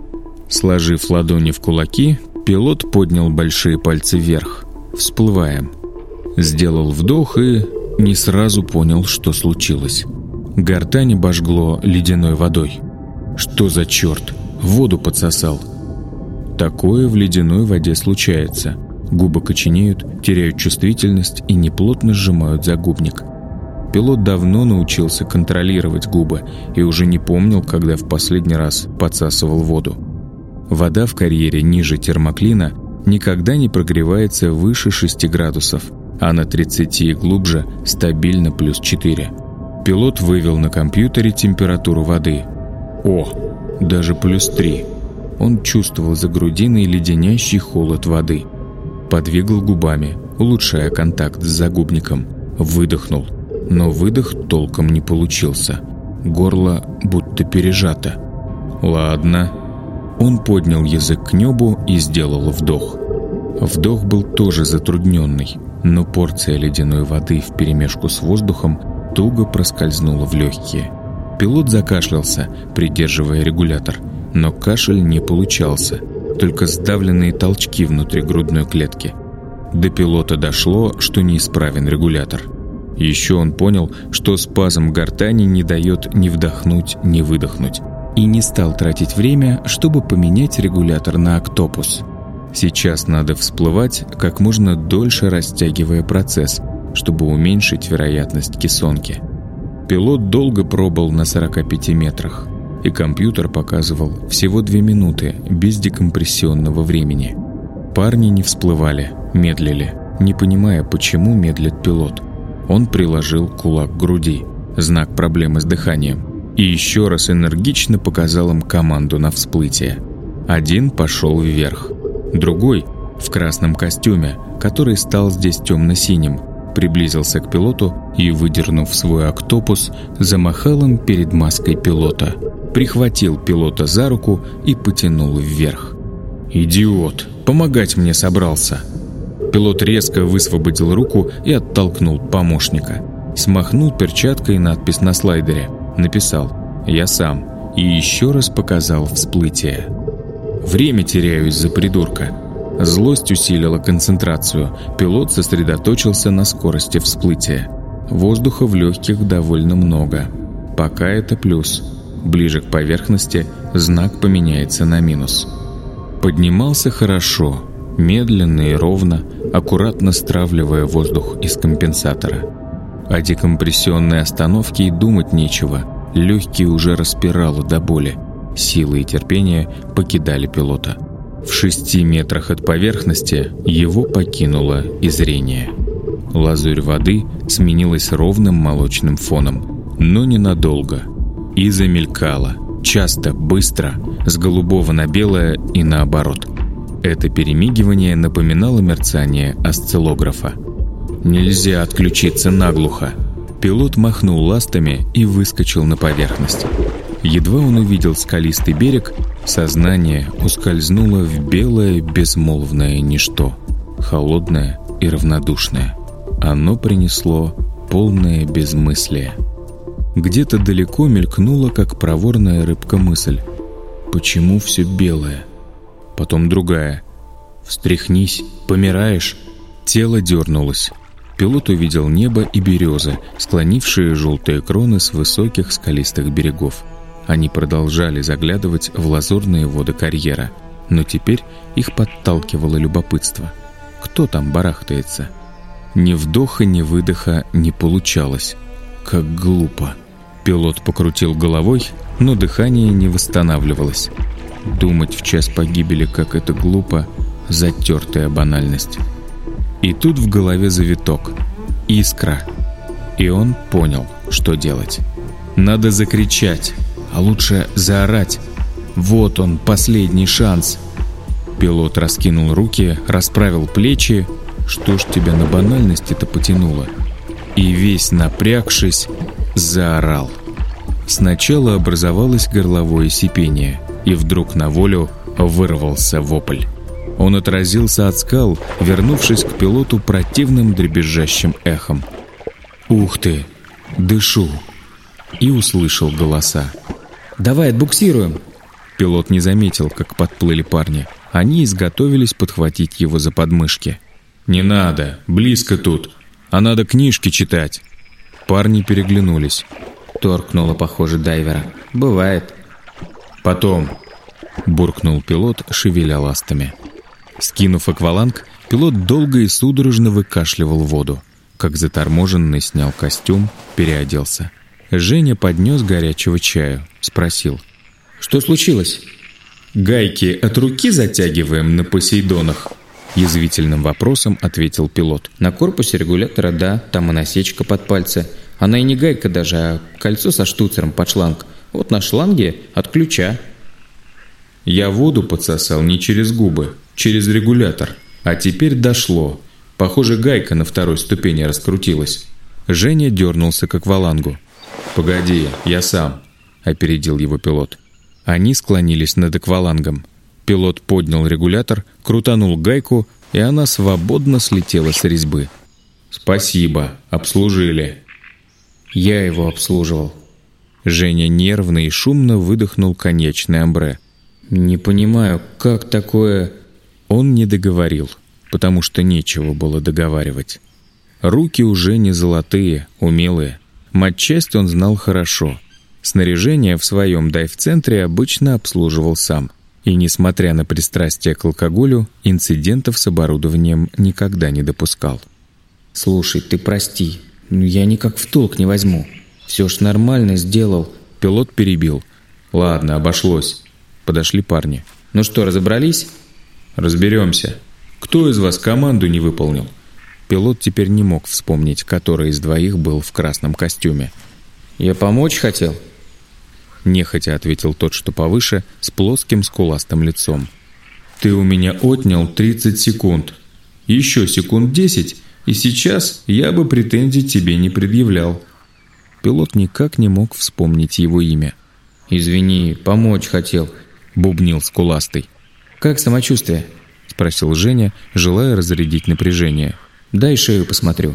Сложив ладони в кулаки, пилот поднял большие пальцы вверх. Всплываем. Сделал вдох и не сразу понял, что случилось. Гортань обожгло ледяной водой. Что за черт? Воду подсосал. Такое в ледяной воде случается. Губы коченеют, теряют чувствительность и неплотно сжимают загубник. Пилот давно научился контролировать губы и уже не помнил, когда в последний раз подсасывал воду. Вода в карьере ниже термоклина никогда не прогревается выше 6 градусов, а на 30 и глубже стабильно плюс 4. Пилот вывел на компьютере температуру воды. О, даже плюс 3. Он чувствовал за грудиной леденящий холод воды. Подвигал губами, улучшая контакт с загубником. Выдохнул. Но выдох толком не получился. Горло будто пережато. «Ладно», он поднял язык к небу и сделал вдох. Вдох был тоже затрудненный, но порция ледяной воды вперемешку с воздухом туго проскользнула в легкие. Пилот закашлялся, придерживая регулятор, но кашель не получался, только сдавленные толчки внутри грудной клетки. До пилота дошло, что неисправен регулятор. Еще он понял, что спазм гортани не дает ни вдохнуть, ни выдохнуть и не стал тратить время, чтобы поменять регулятор на «Октопус». Сейчас надо всплывать, как можно дольше растягивая процесс, чтобы уменьшить вероятность кессонки. Пилот долго пробыл на 45 метрах, и компьютер показывал всего 2 минуты без декомпрессионного времени. Парни не всплывали, медлили, не понимая, почему медлит пилот. Он приложил кулак к груди, знак проблемы с дыханием и еще раз энергично показал им команду на всплытие. Один пошел вверх, другой в красном костюме, который стал здесь темно-синим, приблизился к пилоту и, выдернув свой октопус, замахал им перед маской пилота, прихватил пилота за руку и потянул вверх. «Идиот! Помогать мне собрался!» Пилот резко высвободил руку и оттолкнул помощника. Смахнул перчаткой надпись на слайдере – Написал «Я сам» и еще раз показал всплытие. Время теряю из-за придурка. Злость усилила концентрацию. Пилот сосредоточился на скорости всплытия. Воздуха в легких довольно много. Пока это плюс. Ближе к поверхности знак поменяется на минус. Поднимался хорошо, медленно и ровно, аккуратно стравливая воздух из компенсатора. О декомпрессионной остановке и думать нечего. Легкие уже распирало до боли. Силы и терпение покидали пилота. В шести метрах от поверхности его покинуло и зрение. Лазурь воды сменилась ровным молочным фоном, но ненадолго. И замелькала, часто, быстро, с голубого на белое и наоборот. Это перемигивание напоминало мерцание осциллографа. Нельзя отключиться наглухо. Пилот махнул ластами и выскочил на поверхность. Едва он увидел скалистый берег, сознание ускользнуло в белое безмолвное ничто, холодное и равнодушное. Оно принесло полное безмыслие. Где-то далеко мелькнула, как проворная рыбка мысль. «Почему все белое?» Потом другая. «Встряхнись, помираешь?» Тело дернулось. Пилот увидел небо и березы, склонившие желтые кроны с высоких скалистых берегов. Они продолжали заглядывать в лазурные воды карьера, но теперь их подталкивало любопытство. Кто там барахтается? Ни вдоха, ни выдоха не получалось. Как глупо. Пилот покрутил головой, но дыхание не восстанавливалось. Думать в час погибели, как это глупо, затертая банальность. И тут в голове завиток. Искра. И он понял, что делать. Надо закричать а лучше заорать. Вот он, последний шанс. Пилот раскинул руки, расправил плечи. Что ж тебя на банальности-то потянуло? И весь напрягшись, заорал. Сначала образовалось горловое сипение, и вдруг на волю вырвался вопль. Он отразился от скал, вернувшись к пилоту противным дребезжащим эхом. «Ух ты! Дышу!» И услышал голоса. Давай отбуксируем!» Пилот не заметил, как подплыли парни. Они изготовились подхватить его за подмышки. «Не надо, близко тут, а надо книжки читать!» Парни переглянулись. Торкнуло, похоже, дайвера. «Бывает». «Потом», — буркнул пилот, шевеля ластами. Скинув акваланг, пилот долго и судорожно выкашливал воду. Как заторможенный снял костюм, переоделся. Женя поднес горячего чаю, спросил. «Что случилось?» «Гайки от руки затягиваем на Посейдонах?» Язвительным вопросом ответил пилот. «На корпусе регулятора, да, там и насечка под пальцы. Она и не гайка даже, а кольцо со штуцером под шланг. Вот на шланге от ключа». «Я воду подсосал не через губы, через регулятор. А теперь дошло. Похоже, гайка на второй ступени раскрутилась». Женя дернулся к аквалангу. «Погоди, я сам», — опередил его пилот. Они склонились над аквалангом. Пилот поднял регулятор, крутанул гайку, и она свободно слетела с резьбы. «Спасибо, обслужили». «Я его обслуживал». Женя нервно и шумно выдохнул конечный амбре. «Не понимаю, как такое...» Он не договорил, потому что нечего было договаривать. Руки уже не золотые, умелые. Матчасть он знал хорошо. Снаряжение в своем дайв-центре обычно обслуживал сам. И, несмотря на пристрастие к алкоголю, инцидентов с оборудованием никогда не допускал. «Слушай, ты прости, я никак в толк не возьму. Все ж нормально сделал». Пилот перебил. «Ладно, обошлось». Подошли парни. «Ну что, разобрались?» «Разберемся. Кто из вас команду не выполнил?» Пилот теперь не мог вспомнить, который из двоих был в красном костюме. «Я помочь хотел?» Нехотя ответил тот, что повыше, с плоским скуластым лицом. «Ты у меня отнял 30 секунд. Еще секунд 10, и сейчас я бы претензий тебе не предъявлял». Пилот никак не мог вспомнить его имя. «Извини, помочь хотел», — бубнил скуластый. «Как самочувствие?» — спросил Женя, желая разрядить напряжение. Дай шею посмотрю».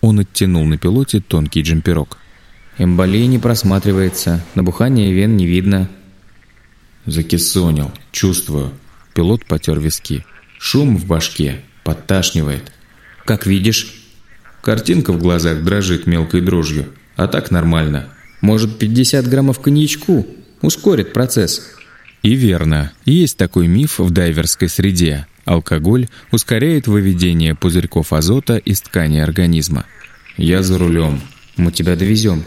Он оттянул на пилоте тонкий джемперок. Эмболия не просматривается, набухания вен не видно. Закисонил, чувствую. Пилот потер виски. Шум в башке, подташнивает. Как видишь. Картинка в глазах дрожит мелкой дрожью, а так нормально. Может, 50 граммов коньячку? ускорит процесс. И верно, есть такой миф в дайверской среде. Алкоголь ускоряет выведение пузырьков азота из ткани организма. Я за рулем. Мы тебя довезем.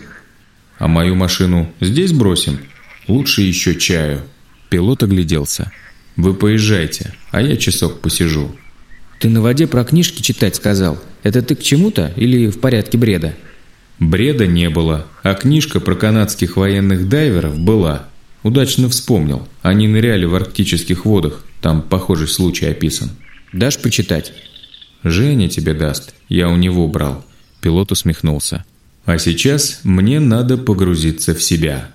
А мою машину здесь бросим? Лучше еще чаю. Пилот огляделся. Вы поезжайте, а я часок посижу. Ты на воде про книжки читать сказал. Это ты к чему-то или в порядке бреда? Бреда не было, а книжка про канадских военных дайверов была. Удачно вспомнил. Они ныряли в арктических водах. Там похожий случай описан. Дашь почитать? Женя тебе даст. Я у него брал. Пилот усмехнулся. А сейчас мне надо погрузиться в себя.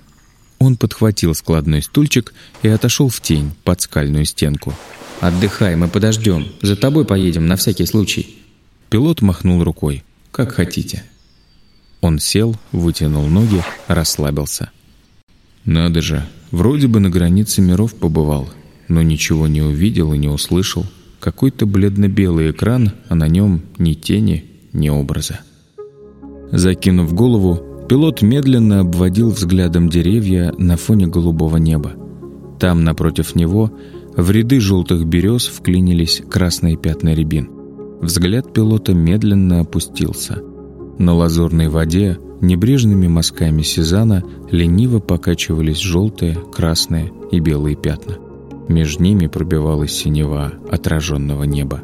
Он подхватил складной стульчик и отошел в тень под скальную стенку. «Отдыхай, мы подождем. За тобой поедем, на всякий случай». Пилот махнул рукой. «Как хотите». Он сел, вытянул ноги, расслабился. «Надо же, вроде бы на границе миров побывал, но ничего не увидел и не услышал. Какой-то бледно-белый экран, а на нем ни тени, ни образа». Закинув голову, пилот медленно обводил взглядом деревья на фоне голубого неба. Там, напротив него, в ряды желтых берез вклинились красные пятна рябин. Взгляд пилота медленно опустился. На лазурной воде небрежными мазками сезана лениво покачивались желтые, красные и белые пятна. Между ними пробивалась синева отраженного неба.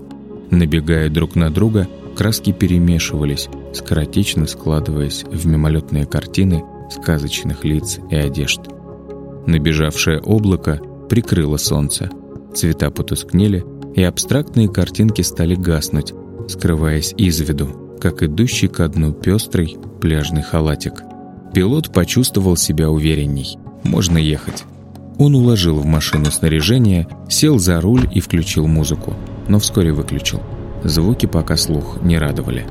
Набегая друг на друга, краски перемешивались, скоротечно складываясь в мимолетные картины сказочных лиц и одежд. Набежавшее облако прикрыло солнце. Цвета потускнели, и абстрактные картинки стали гаснуть, скрываясь из виду, как идущий ко дну пестрый пляжный халатик. Пилот почувствовал себя уверенней. Можно ехать. Он уложил в машину снаряжение, сел за руль и включил музыку, но вскоре выключил. Звуки пока слух не радовали.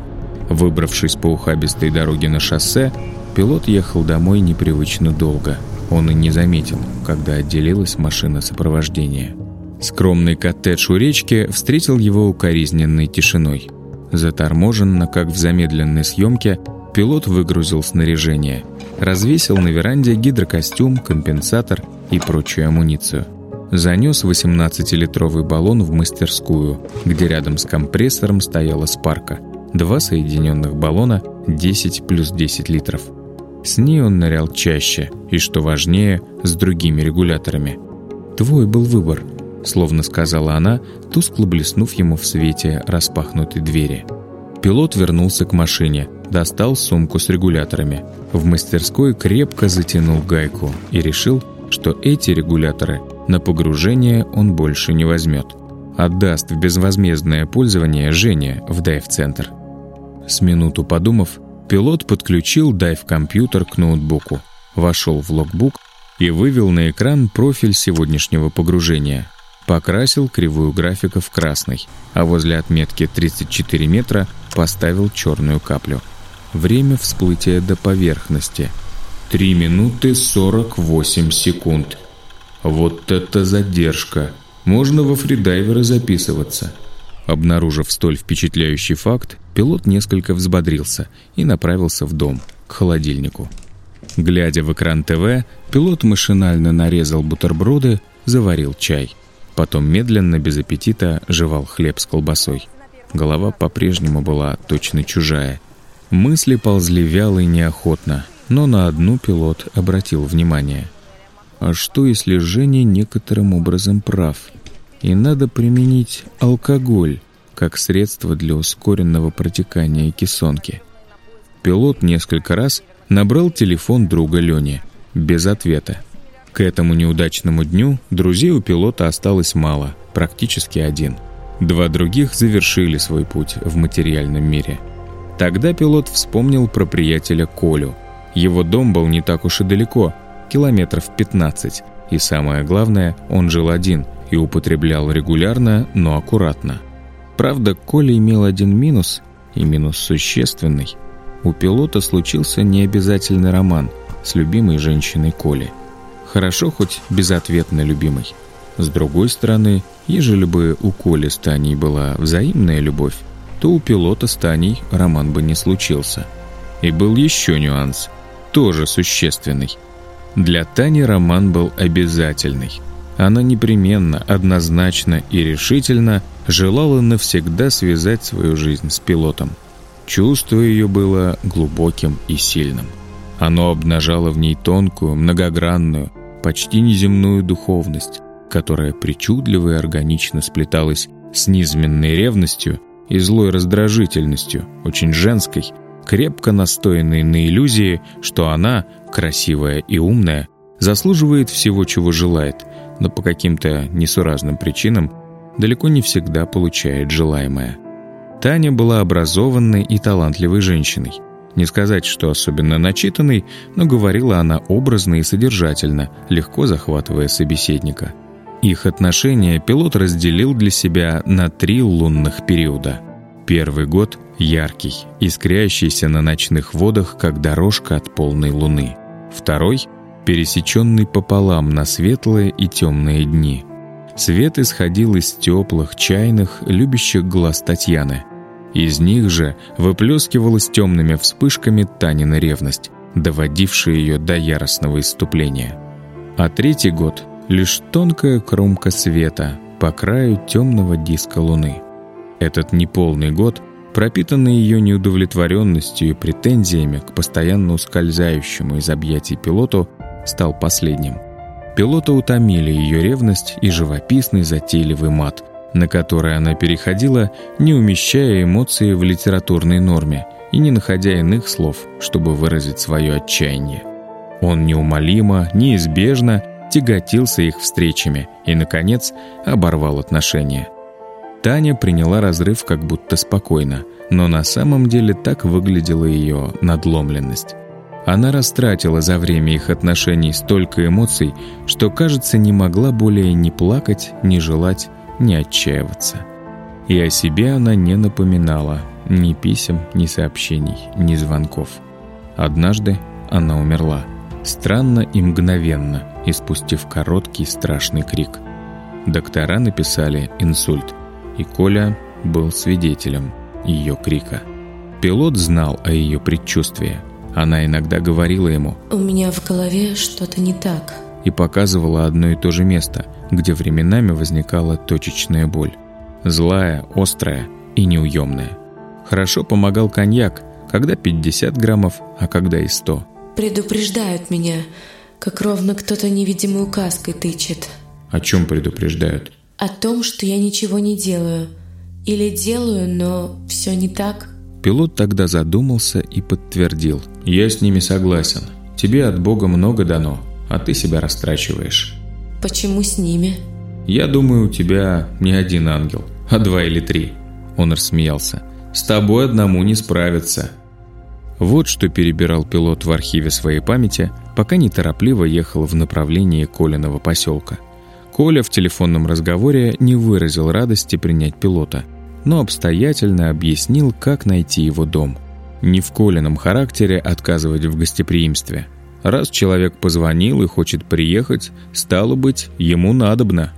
Выбравшись по ухабистой дороге на шоссе, пилот ехал домой непривычно долго. Он и не заметил, когда отделилась машина сопровождения. Скромный коттедж у речки встретил его укоризненной тишиной. Заторможенно, как в замедленной съемке, пилот выгрузил снаряжение. Развесил на веранде гидрокостюм, компенсатор и прочую амуницию – занес 18-литровый баллон в мастерскую, где рядом с компрессором стояла спарка. Два соединенных баллона 10 плюс 10 литров. С ней он нырял чаще и, что важнее, с другими регуляторами. «Твой был выбор», — словно сказала она, тускло блеснув ему в свете распахнутой двери. Пилот вернулся к машине, достал сумку с регуляторами. В мастерской крепко затянул гайку и решил, что эти регуляторы на погружение он больше не возьмет. Отдаст в безвозмездное пользование Жене в дайв-центр. С минуту подумав, пилот подключил дайв-компьютер к ноутбуку, вошел в логбук и вывел на экран профиль сегодняшнего погружения. Покрасил кривую графика в красный, а возле отметки 34 метра поставил черную каплю. Время всплытия до поверхности – 3 минуты 48 секунд. Вот это задержка. Можно во фридайверы записываться. Обнаружив столь впечатляющий факт, пилот несколько взбодрился и направился в дом, к холодильнику. Глядя в экран ТВ, пилот машинально нарезал бутерброды, заварил чай. Потом медленно, без аппетита, жевал хлеб с колбасой. Голова по-прежнему была точно чужая. Мысли ползли вяло и неохотно, но на одну пилот обратил внимание. А что, если Женя некоторым образом прав? И надо применить алкоголь как средство для ускоренного протекания кессонки. Пилот несколько раз набрал телефон друга Лени, без ответа. К этому неудачному дню друзей у пилота осталось мало, практически один. Два других завершили свой путь в материальном мире. Тогда пилот вспомнил про приятеля Колю – его дом был не так уж и далеко, километров 15. И самое главное, он жил один и употреблял регулярно, но аккуратно. Правда, Коля имел один минус, и минус существенный. У пилота случился необязательный роман с любимой женщиной Коли. Хорошо хоть безответно любимой. С другой стороны, ежели бы у Коли с Таней была взаимная любовь, то у пилота с Таней роман бы не случился. И был еще нюанс – тоже существенный. Для Тани роман был обязательный. Она непременно, однозначно и решительно желала навсегда связать свою жизнь с пилотом. Чувство ее было глубоким и сильным. Оно обнажало в ней тонкую, многогранную, почти неземную духовность, которая причудливо и органично сплеталась с низменной ревностью и злой раздражительностью, очень женской, крепко настоянной на иллюзии, что она, красивая и умная, заслуживает всего, чего желает, но по каким-то несуразным причинам далеко не всегда получает желаемое. Таня была образованной и талантливой женщиной. Не сказать, что особенно начитанной, но говорила она образно и содержательно, легко захватывая собеседника. Их отношения пилот разделил для себя на три лунных периода. Первый год — яркий, искрящийся на ночных водах, как дорожка от полной луны. Второй — пересеченный пополам на светлые и темные дни. Свет исходил из теплых, чайных, любящих глаз Татьяны. Из них же выплескивалась темными вспышками Танина ревность, доводившая ее до яростного иступления. А третий год — лишь тонкая кромка света по краю темного диска луны. Этот неполный год пропитанный ее неудовлетворенностью и претензиями к постоянно ускользающему из объятий пилоту, стал последним. Пилота утомили ее ревность и живописный затейливый мат, на который она переходила, не умещая эмоции в литературной норме и не находя иных слов, чтобы выразить свое отчаяние. Он неумолимо, неизбежно тяготился их встречами и, наконец, оборвал отношения – Таня приняла разрыв как будто спокойно, но на самом деле так выглядела ее надломленность. Она растратила за время их отношений столько эмоций, что, кажется, не могла более ни плакать, ни желать, ни отчаиваться. И о себе она не напоминала ни писем, ни сообщений, ни звонков. Однажды она умерла, странно и мгновенно, испустив короткий страшный крик. Доктора написали инсульт – и Коля был свидетелем ее крика. Пилот знал о ее предчувствии. Она иногда говорила ему «У меня в голове что-то не так» и показывала одно и то же место, где временами возникала точечная боль. Злая, острая и неуемная. Хорошо помогал коньяк, когда 50 граммов, а когда и 100. «Предупреждают меня, как ровно кто-то невидимой указкой тычет». «О чем предупреждают?» о том, что я ничего не делаю. Или делаю, но все не так. Пилот тогда задумался и подтвердил. «Я с ними согласен. Тебе от Бога много дано, а ты себя растрачиваешь». «Почему с ними?» «Я думаю, у тебя не один ангел, а два или три». Он рассмеялся. «С тобой одному не справиться». Вот что перебирал пилот в архиве своей памяти, пока неторопливо ехал в направлении Колиного поселка – Коля в телефонном разговоре не выразил радости принять пилота, но обстоятельно объяснил, как найти его дом. Не в Колином характере отказывать в гостеприимстве. Раз человек позвонил и хочет приехать, стало быть, ему надобно.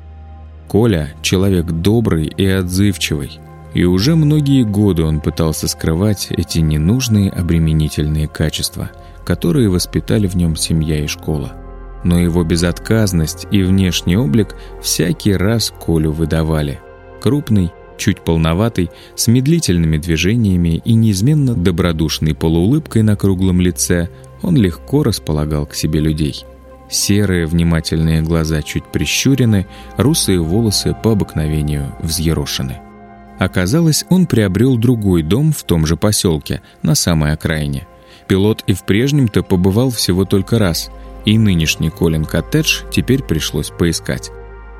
Коля – человек добрый и отзывчивый, и уже многие годы он пытался скрывать эти ненужные обременительные качества, которые воспитали в нем семья и школа но его безотказность и внешний облик всякий раз Колю выдавали. Крупный, чуть полноватый, с медлительными движениями и неизменно добродушной полуулыбкой на круглом лице, он легко располагал к себе людей. Серые внимательные глаза чуть прищурены, русые волосы по обыкновению взъерошены. Оказалось, он приобрел другой дом в том же поселке, на самой окраине. Пилот и в прежнем-то побывал всего только раз – и нынешний Колин коттедж теперь пришлось поискать.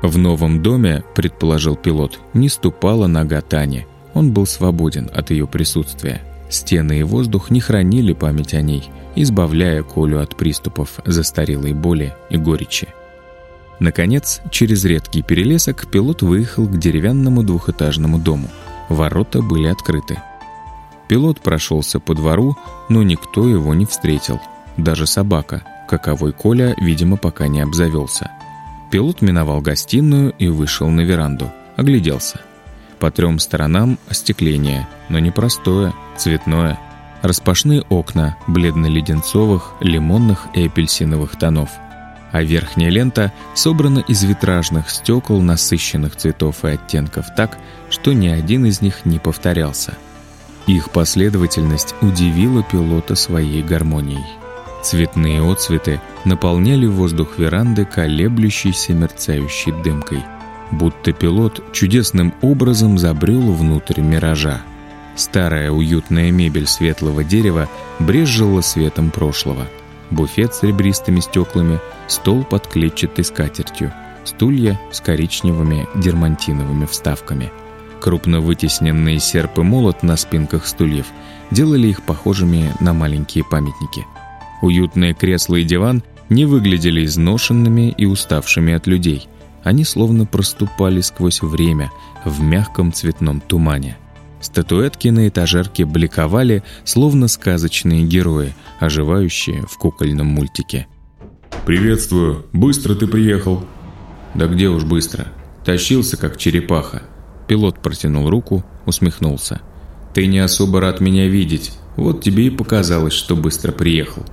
В новом доме, предположил пилот, не ступала нога Тани. Он был свободен от ее присутствия. Стены и воздух не хранили память о ней, избавляя Колю от приступов застарелой боли и горечи. Наконец, через редкий перелесок пилот выехал к деревянному двухэтажному дому. Ворота были открыты. Пилот прошелся по двору, но никто его не встретил. Даже собака – каковой Коля, видимо, пока не обзавелся. Пилот миновал гостиную и вышел на веранду. Огляделся. По трем сторонам остекление, но не простое, цветное. Распашные окна бледно-леденцовых, лимонных и апельсиновых тонов. а верхняя лента собрана из витражных стекол насыщенных цветов и оттенков так, что ни один из них не повторялся. Их последовательность удивила пилота своей гармонией. Цветные отцветы наполняли воздух веранды колеблющейся мерцающей дымкой, будто пилот чудесным образом забрел внутрь миража. Старая уютная мебель светлого дерева брезжила светом прошлого. Буфет с ребристыми стеклами, стол под клетчатой скатертью, стулья с коричневыми дермантиновыми вставками. Крупно вытесненные серп и молот на спинках стульев делали их похожими на маленькие памятники. Уютные кресла и диван не выглядели изношенными и уставшими от людей. Они словно проступали сквозь время в мягком цветном тумане. Статуэтки на этажерке бликовали, словно сказочные герои, оживающие в кукольном мультике. «Приветствую! Быстро ты приехал!» «Да где уж быстро! Тащился, как черепаха!» Пилот протянул руку, усмехнулся. «Ты не особо рад меня видеть, вот тебе и показалось, что быстро приехал».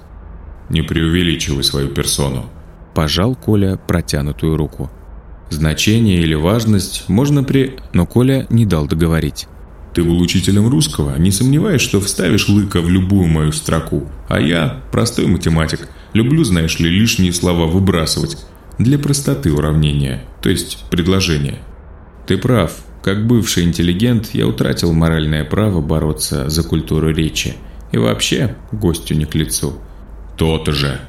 «Не преувеличивай свою персону», – пожал Коля протянутую руку. Значение или важность можно при... Но Коля не дал договорить. Ты был учителем русского, не сомневаюсь, что вставишь лыка в любую мою строку. А я, простой математик, люблю, знаешь ли, лишние слова выбрасывать. Для простоты уравнения, то есть предложения. Ты прав. Как бывший интеллигент, я утратил моральное право бороться за культуру речи. И вообще, гостю не к лицу. То-то же.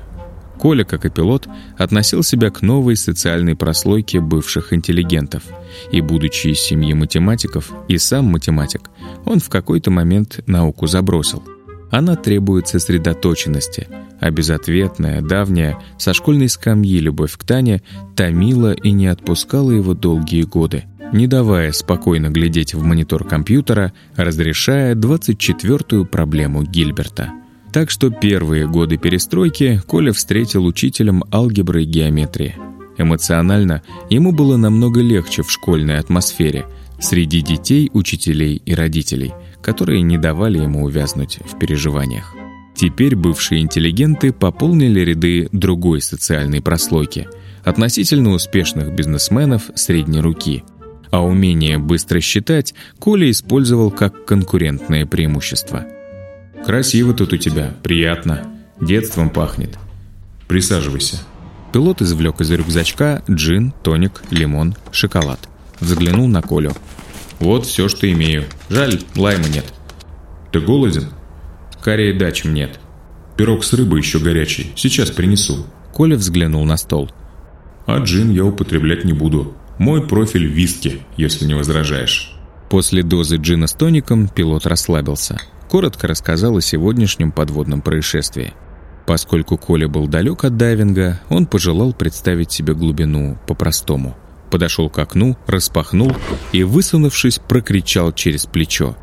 Коля, как и пилот, относил себя к новой социальной прослойке бывших интеллигентов. И, будучи из семьи математиков, и сам математик, он в какой-то момент науку забросил. Она требует сосредоточенности, а безответная, давняя, со школьной скамьи любовь к Тане томила и не отпускала его долгие годы, не давая спокойно глядеть в монитор компьютера, разрешая 24-ю проблему Гильберта — так что первые годы перестройки Коля встретил учителем алгебры и геометрии. Эмоционально ему было намного легче в школьной атмосфере, среди детей, учителей и родителей, которые не давали ему увязнуть в переживаниях. Теперь бывшие интеллигенты пополнили ряды другой социальной прослойки, относительно успешных бизнесменов средней руки, а умение быстро считать Коля использовал как конкурентное преимущество – «Красиво тут у тебя, приятно. Детством пахнет. Присаживайся». Пилот извлек из рюкзачка джин, тоник, лимон, шоколад. Взглянул на Колю. «Вот все, что имею. Жаль, лайма нет». «Ты голоден?» «Скорее дачем нет». «Пирог с рыбой еще горячий. Сейчас принесу». Коля взглянул на стол. «А джин я употреблять не буду. Мой профиль виски, если не возражаешь». После дозы джина с тоником пилот расслабился коротко рассказал о сегодняшнем подводном происшествии. Поскольку Коля был далек от дайвинга, он пожелал представить себе глубину по-простому. Подошел к окну, распахнул и, высунувшись, прокричал через плечо.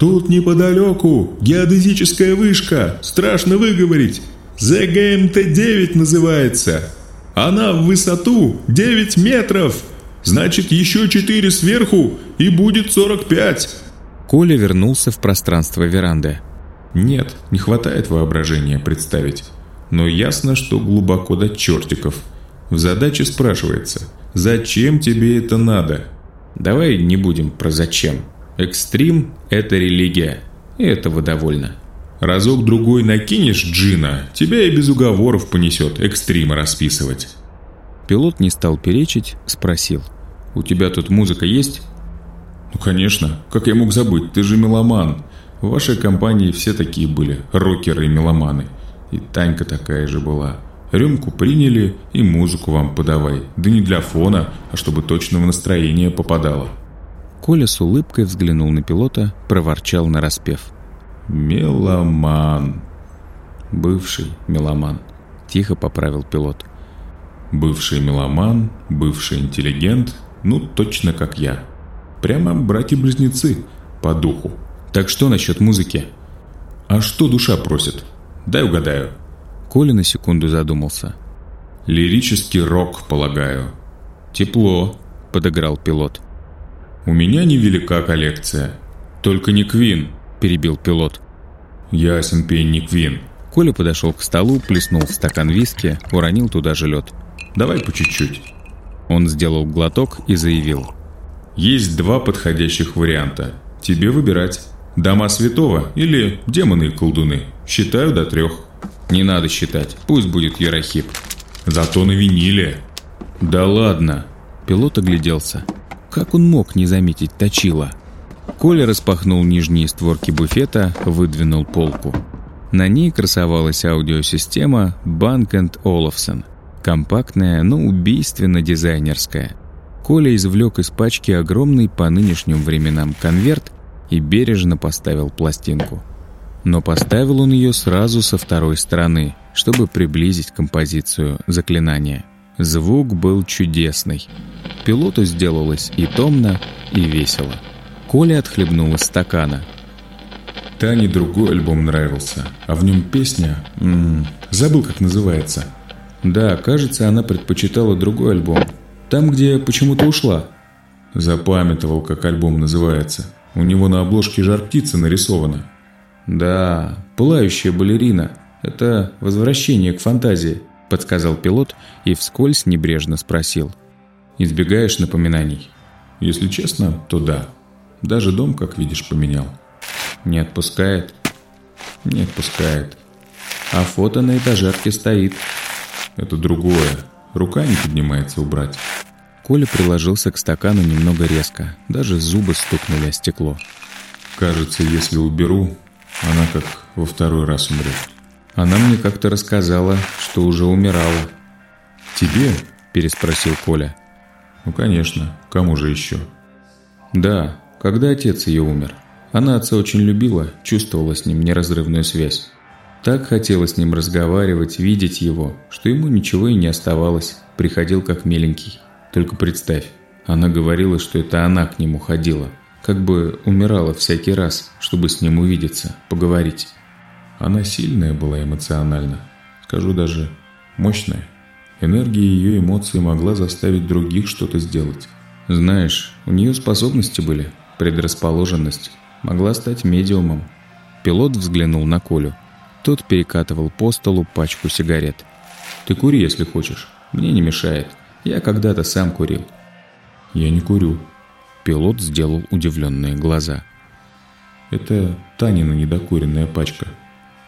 «Тут неподалеку геодезическая вышка, страшно выговорить. ЗГМТ-9 называется. Она в высоту 9 метров, значит еще 4 сверху и будет 45. Коля вернулся в пространство веранды. Нет, не хватает воображения представить. Но ясно, что глубоко до чертиков. В задаче спрашивается, зачем тебе это надо? Давай не будем про зачем. Экстрим – это религия. И этого довольно. Разок-другой накинешь джина, тебя и без уговоров понесет экстрима расписывать. Пилот не стал перечить, спросил. «У тебя тут музыка есть?» «Ну, конечно. Как я мог забыть? Ты же меломан. В вашей компании все такие были, рокеры и меломаны. И Танька такая же была. Рюмку приняли и музыку вам подавай. Да не для фона, а чтобы точно в настроение попадало». Коля с улыбкой взглянул на пилота, проворчал на распев. «Меломан». «Бывший меломан», — тихо поправил пилот. «Бывший меломан, бывший интеллигент, ну точно как я». Прямо братья-близнецы по духу. Так что насчет музыки? А что душа просит? Дай угадаю. Коля на секунду задумался. Лирический рок, полагаю. Тепло, подыграл пилот. У меня невелика коллекция. Только не Квин, перебил пилот. Ясен пень не Квин. Коля подошел к столу, плеснул в стакан виски, уронил туда же лед. «Давай по чуть-чуть». Он сделал глоток и заявил. «Есть два подходящих варианта. Тебе выбирать. Дома святого или демоны и колдуны. Считаю до трех». «Не надо считать. Пусть будет Ярохип». «Зато на виниле». «Да ладно». Пилот огляделся. Как он мог не заметить точила? Коля распахнул нижние створки буфета, выдвинул полку. На ней красовалась аудиосистема Bang Olufsen. Компактная, но убийственно дизайнерская. Коля извлек из пачки огромный по нынешним временам конверт и бережно поставил пластинку. Но поставил он ее сразу со второй стороны, чтобы приблизить композицию заклинания. Звук был чудесный. Пилоту сделалось и томно, и весело. Коля отхлебнул из стакана – Тане другой альбом нравился, а в нем песня... М -м, забыл, как называется. Да, кажется, она предпочитала другой альбом. Там, где почему-то ушла. Запамятовал, как альбом называется. У него на обложке жар птица нарисована. Да, пылающая балерина. Это возвращение к фантазии, подсказал пилот и вскользь небрежно спросил. Избегаешь напоминаний? Если честно, то да. Даже дом, как видишь, поменял. Не отпускает? Не отпускает. А фото на этажерке стоит. Это другое. Рука не поднимается убрать. Коля приложился к стакану немного резко. Даже зубы стукнули о стекло. Кажется, если уберу, она как во второй раз умрет. Она мне как-то рассказала, что уже умирала. «Тебе?» – переспросил Коля. «Ну, конечно. Кому же еще?» «Да, когда отец ее умер. Она отца очень любила, чувствовала с ним неразрывную связь. Так хотела с ним разговаривать, видеть его, что ему ничего и не оставалось, приходил как миленький. Только представь, она говорила, что это она к нему ходила, как бы умирала всякий раз, чтобы с ним увидеться, поговорить. Она сильная была эмоционально, скажу даже мощная. Энергия ее эмоций могла заставить других что-то сделать. Знаешь, у нее способности были, предрасположенность. Могла стать медиумом. Пилот взглянул на Колю. Тот перекатывал по столу пачку сигарет. «Ты кури, если хочешь. Мне не мешает. Я когда-то сам курил». «Я не курю». Пилот сделал удивленные глаза. «Это Танина недокуренная пачка.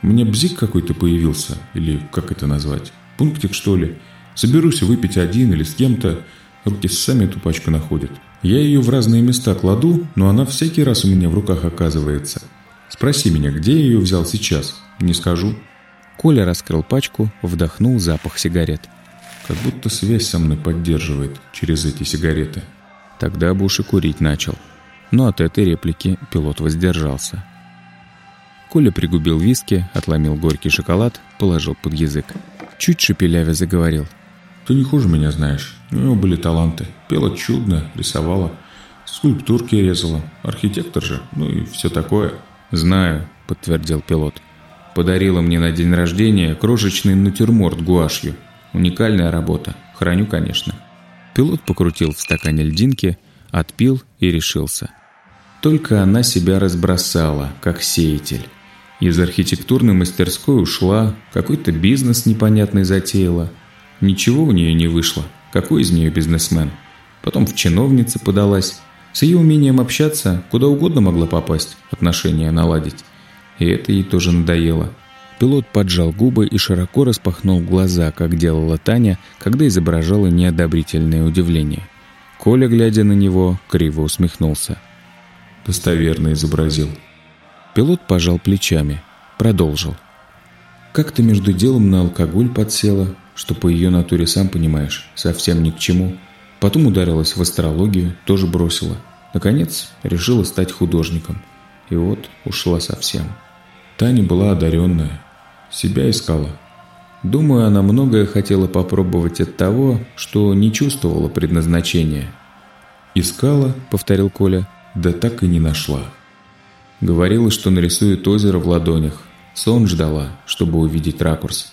Мне бзик какой-то появился, или как это назвать? Пунктик, что ли? Соберусь выпить один или с кем-то, руки сами эту пачку находят. Я ее в разные места кладу, но она всякий раз у меня в руках оказывается. Спроси меня, где я ее взял сейчас? Не скажу. Коля раскрыл пачку, вдохнул запах сигарет. Как будто связь со мной поддерживает через эти сигареты. Тогда Буш и курить начал. Но от этой реплики пилот воздержался. Коля пригубил виски, отломил горький шоколад, положил под язык. Чуть шепелявя заговорил. Ты не хуже меня знаешь. У него были таланты. Пела чудно, рисовала, скульптурки резала. Архитектор же, ну и все такое. «Знаю», — подтвердил пилот. «Подарила мне на день рождения крошечный натюрморт гуашью. Уникальная работа. Храню, конечно». Пилот покрутил в стакане льдинки, отпил и решился. Только она себя разбросала, как сеятель. Из архитектурной мастерской ушла, какой-то бизнес непонятный затеяла – Ничего у нее не вышло. Какой из нее бизнесмен? Потом в чиновницы подалась. С ее умением общаться куда угодно могла попасть, отношения наладить. И это ей тоже надоело. Пилот поджал губы и широко распахнул глаза, как делала Таня, когда изображала неодобрительное удивление. Коля, глядя на него, криво усмехнулся. «Достоверно изобразил». Пилот пожал плечами, продолжил. «Как-то между делом на алкоголь подсела, что по ее натуре, сам понимаешь, совсем ни к чему. Потом ударилась в астрологию, тоже бросила. Наконец, решила стать художником. И вот ушла совсем. Таня была одаренная. Себя искала. Думаю, она многое хотела попробовать от того, что не чувствовала предназначения. «Искала», — повторил Коля, — «да так и не нашла». Говорила, что нарисует озеро в ладонях. Сон ждала, чтобы увидеть ракурс.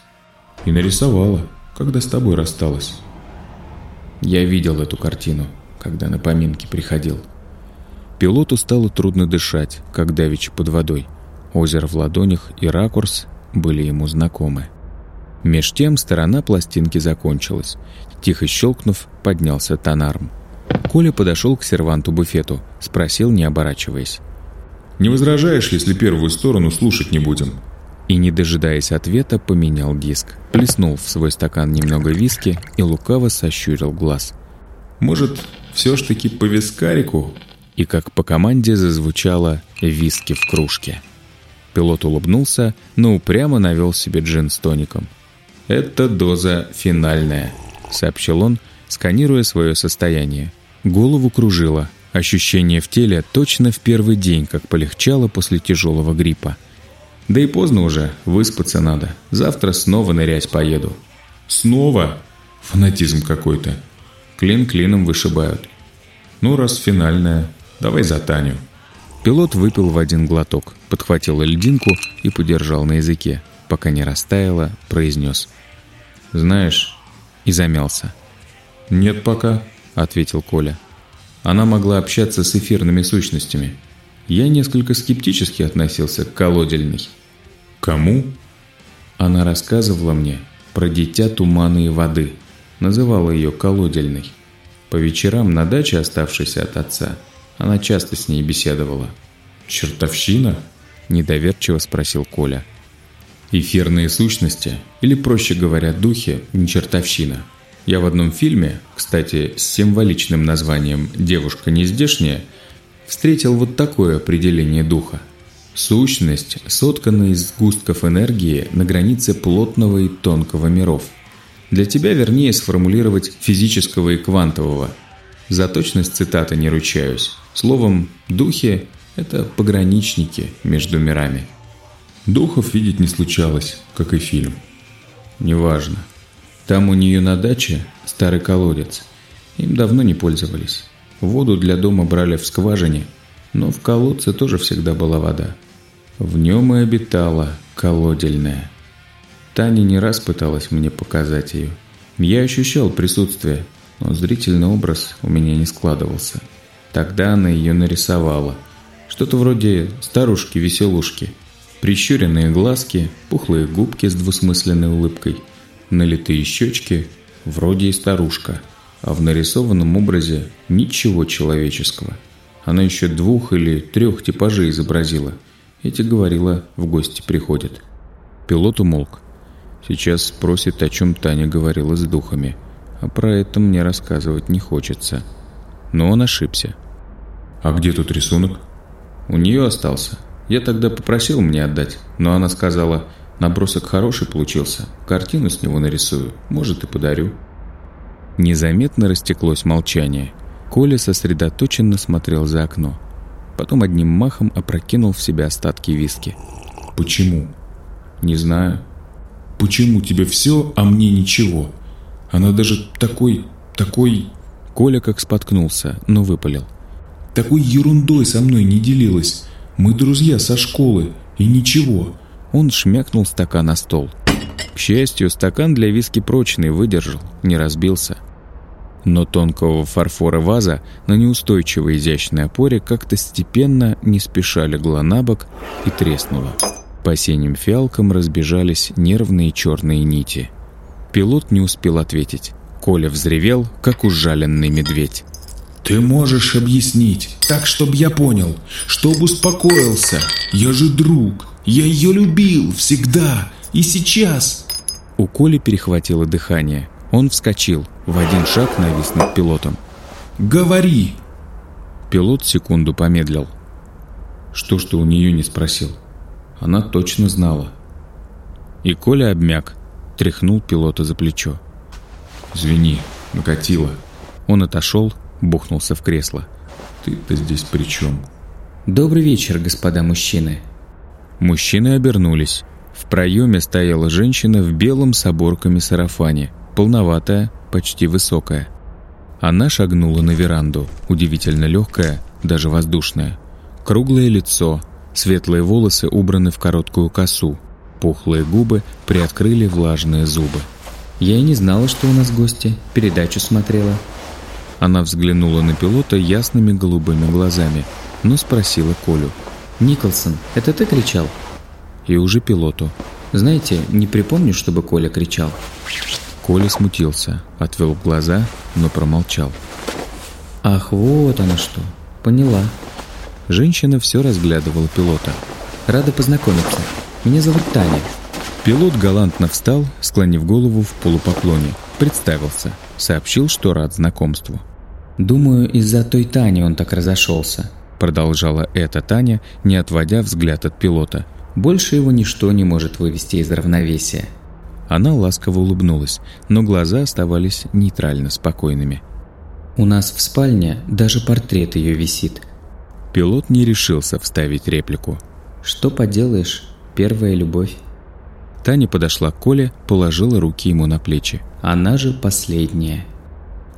И нарисовала, когда с тобой рассталась. Я видел эту картину, когда на поминки приходил. Пилоту стало трудно дышать, как давеча под водой. Озеро в ладонях и ракурс были ему знакомы. Меж тем сторона пластинки закончилась. Тихо щелкнув, поднялся Танарм. Коля подошел к серванту-буфету, спросил, не оборачиваясь. «Не возражаешь, если первую сторону слушать не будем?» И, не дожидаясь ответа, поменял диск. Плеснул в свой стакан немного виски и лукаво сощурил глаз. «Может, все ж таки по вискарику?» И как по команде зазвучало «виски в кружке». Пилот улыбнулся, но упрямо навел себе джин с тоником. «Это доза финальная», — сообщил он, сканируя свое состояние. Голову кружило. Ощущение в теле точно в первый день, как полегчало после тяжелого гриппа. Да и поздно уже, выспаться надо. Завтра снова нырять поеду. Снова? Фанатизм какой-то. Клин клином вышибают. Ну, раз финальная, давай за Таню. Пилот выпил в один глоток, подхватил льдинку и подержал на языке. Пока не растаяло, произнес. «Знаешь...» И замялся. «Нет пока», — ответил Коля. Она могла общаться с эфирными сущностями. Я несколько скептически относился к колодельной. «Кому?» Она рассказывала мне про дитя тумана и воды. Называла ее колодельной. По вечерам на даче, оставшейся от отца, она часто с ней беседовала. «Чертовщина?» – недоверчиво спросил Коля. «Эфирные сущности, или, проще говоря, духи, не чертовщина. Я в одном фильме, кстати, с символичным названием «Девушка нездешняя», встретил вот такое определение духа. Сущность, сотканная из сгустков энергии на границе плотного и тонкого миров. Для тебя вернее сформулировать физического и квантового. За точность цитаты не ручаюсь. Словом, духи – это пограничники между мирами. Духов видеть не случалось, как и фильм. Неважно. Там у нее на даче старый колодец. Им давно не пользовались. Воду для дома брали в скважине, но в колодце тоже всегда была вода. В нем и обитала колодельная. Таня не раз пыталась мне показать ее. Я ощущал присутствие, но зрительный образ у меня не складывался. Тогда она ее нарисовала. Что-то вроде старушки-веселушки. Прищуренные глазки, пухлые губки с двусмысленной улыбкой, налитые щечки, вроде и старушка. А в нарисованном образе ничего человеческого. Она еще двух или трех типажей изобразила. Эти говорила, в гости приходят. Пилот умолк. Сейчас спросит, о чем Таня говорила с духами – а про это мне рассказывать не хочется. Но он ошибся. «А где тут рисунок?» «У нее остался. Я тогда попросил мне отдать, но она сказала, набросок хороший получился, картину с него нарисую, может и подарю». Незаметно растеклось молчание. Коля сосредоточенно смотрел за окно. Потом одним махом опрокинул в себя остатки виски. «Почему?» «Не знаю». «Почему тебе все, а мне ничего?» Она даже такой... такой...» Коля как споткнулся, но выпалил. «Такой ерундой со мной не делилась. Мы друзья со школы, и ничего». Он шмякнул стакан на стол. К счастью, стакан для виски прочный выдержал, не разбился. Но тонкого фарфора ваза на неустойчивой изящной опоре как-то степенно, не спеша легла на бок и треснула. По синим фиалкам разбежались нервные черные нити – Пилот не успел ответить. Коля взревел, как ужаленный медведь. «Ты можешь объяснить, так, чтобы я понял, чтобы успокоился. Я же друг, я ее любил всегда и сейчас». У Коли перехватило дыхание. Он вскочил, в один шаг навис над пилотом. «Говори!» Пилот секунду помедлил. Что ж ты у нее не спросил? Она точно знала. И Коля обмяк, тряхнул пилота за плечо. «Извини, накатило». Он отошел, бухнулся в кресло. «Ты-то здесь при чем?» «Добрый вечер, господа мужчины». Мужчины обернулись. В проеме стояла женщина в белом с оборками сарафане, полноватая, почти высокая. Она шагнула на веранду, удивительно легкая, даже воздушная. Круглое лицо, светлые волосы убраны в короткую косу, Пухлые губы приоткрыли влажные зубы. «Я и не знала, что у нас гости. Передачу смотрела». Она взглянула на пилота ясными голубыми глазами, но спросила Колю. «Николсон, это ты кричал?» И уже пилоту. Знаете, не припомню, чтобы Коля кричал. Коля смутился, отвел глаза, но промолчал. Ах, вот она что. Поняла. Женщина все разглядывала пилота. Рада познакомиться. Меня зовут Таня. Пилот галантно встал, склонив голову в полупоклоне. Представился. Сообщил, что рад знакомству. «Думаю, из-за той Тани он так разошелся», продолжала эта Таня, не отводя взгляд от пилота. «Больше его ничто не может вывести из равновесия». Она ласково улыбнулась, но глаза оставались нейтрально спокойными. «У нас в спальне даже портрет ее висит». Пилот не решился вставить реплику. «Что поделаешь, первая любовь». Таня подошла к Коле, положила руки ему на плечи. «Она же последняя».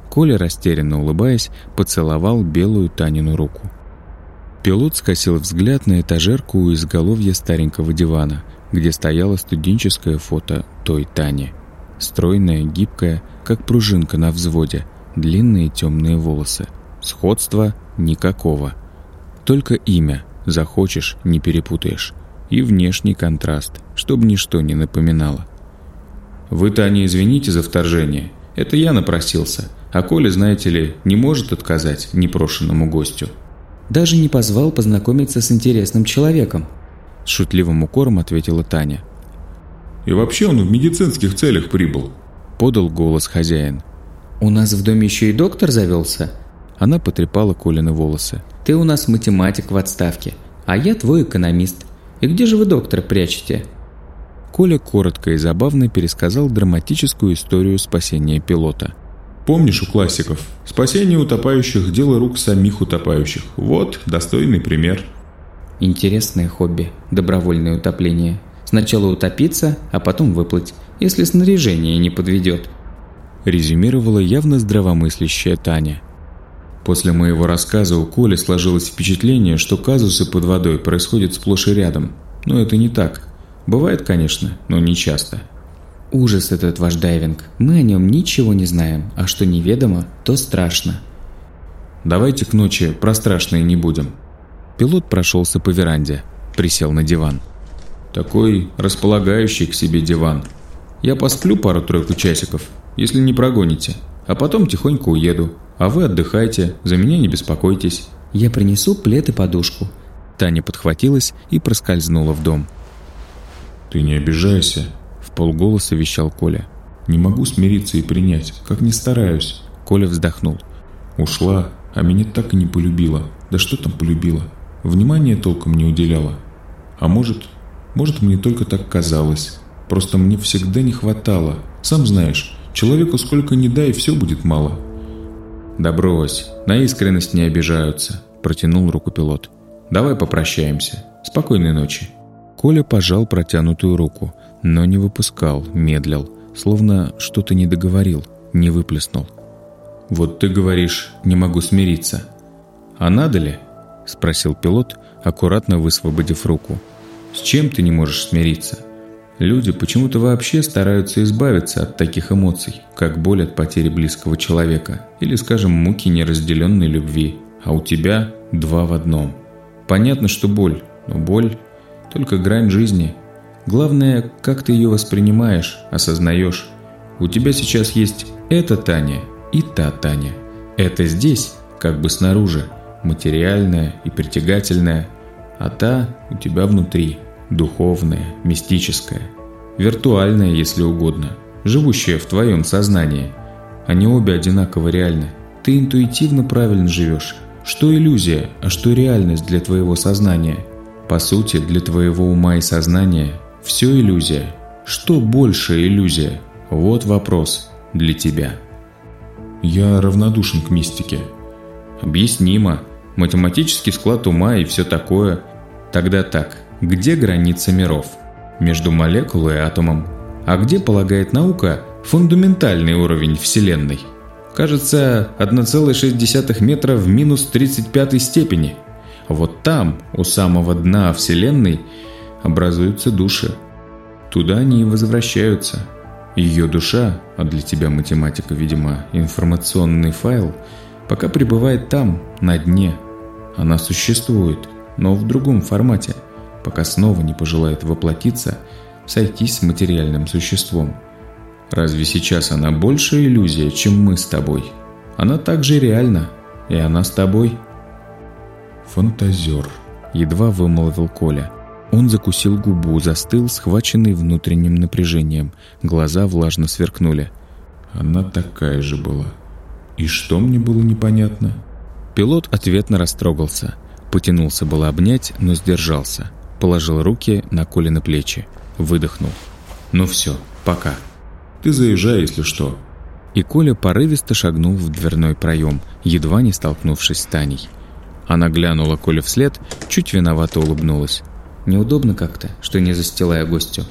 Коля, растерянно улыбаясь, поцеловал белую Танину руку. Пилот скосил взгляд на этажерку у изголовья старенького дивана, где стояло студенческое фото той Тани. Стройная, гибкая, как пружинка на взводе, длинные темные волосы. Сходства никакого. Только имя, захочешь, не перепутаешь. И внешний контраст, чтобы ничто не напоминало. «Вы, Таня, извините за вторжение. Это я напросился. А Коля, знаете ли, не может отказать непрошенному гостю. Даже не позвал познакомиться с интересным человеком. С шутливым укором ответила Таня. И вообще он в медицинских целях прибыл. Подал голос хозяин. У нас в доме еще и доктор завелся. Она потрепала Колины волосы. Ты у нас математик в отставке, а я твой экономист. И где же вы доктора прячете? Коля коротко и забавно пересказал драматическую историю спасения пилота – Помнишь у классиков? Спасение утопающих – дело рук самих утопающих. Вот, достойный пример. Интересное хобби – добровольное утопление. Сначала утопиться, а потом выплыть, если снаряжение не подведет. Резюмировала явно здравомыслящая Таня. После моего рассказа у Коли сложилось впечатление, что казусы под водой происходят сплошь и рядом. Но это не так. Бывает, конечно, но не часто. Ужас этот ваш дайвинг. Мы о нем ничего не знаем, а что неведомо, то страшно. Давайте к ночи про страшное не будем. Пилот прошелся по веранде, присел на диван. Такой располагающий к себе диван. Я посплю пару-тройку часиков, если не прогоните, а потом тихонько уеду. А вы отдыхайте, за меня не беспокойтесь. Я принесу плед и подушку. Таня подхватилась и проскользнула в дом. Ты не обижайся, полголоса вещал Коля. «Не могу смириться и принять, как не стараюсь». Коля вздохнул. «Ушла, а меня так и не полюбила. Да что там полюбила? Внимания толком не уделяла. А может, может мне только так казалось. Просто мне всегда не хватало. Сам знаешь, человеку сколько ни дай, все будет мало». «Да брось, на искренность не обижаются», – протянул руку пилот. «Давай попрощаемся. Спокойной ночи». Коля пожал протянутую руку, но не выпускал, медлил, словно что-то не договорил, не выплеснул. «Вот ты говоришь, не могу смириться. А надо ли?» – спросил пилот, аккуратно высвободив руку. «С чем ты не можешь смириться? Люди почему-то вообще стараются избавиться от таких эмоций, как боль от потери близкого человека или, скажем, муки неразделенной любви, а у тебя два в одном. Понятно, что боль, но боль – только грань жизни – Главное, как ты ее воспринимаешь, осознаешь. У тебя сейчас есть эта Таня и та Таня. Это здесь, как бы снаружи, материальная и притягательная, а та у тебя внутри, духовная, мистическая, виртуальная, если угодно, живущая в твоем сознании. Они обе одинаково реальны. Ты интуитивно правильно живешь. Что иллюзия, а что реальность для твоего сознания? По сути, для твоего ума и сознания – все иллюзия. Что больше иллюзия? Вот вопрос для тебя. Я равнодушен к мистике. Объяснимо. Математический склад ума и все такое. Тогда так, где граница миров? Между молекулой и атомом. А где, полагает наука, фундаментальный уровень Вселенной? Кажется, 1,6 метра в минус 35 степени. Вот там, у самого дна Вселенной, образуются души. Туда они и возвращаются. Ее душа, а для тебя математика, видимо, информационный файл, пока пребывает там, на дне. Она существует, но в другом формате, пока снова не пожелает воплотиться, сойтись с материальным существом. Разве сейчас она больше иллюзия, чем мы с тобой? Она также реальна, и она с тобой. Фантазер. Едва вымолвил Коля. Он закусил губу, застыл, схваченный внутренним напряжением. Глаза влажно сверкнули. Она такая же была. И что мне было непонятно? Пилот ответно растрогался. Потянулся было обнять, но сдержался. Положил руки на Коли на плечи. Выдохнул. «Ну все, пока». «Ты заезжай, если что». И Коля порывисто шагнул в дверной проем, едва не столкнувшись с Таней. Она глянула Коле вслед, чуть виновато улыбнулась. «Неудобно как-то, что не застилая гостю».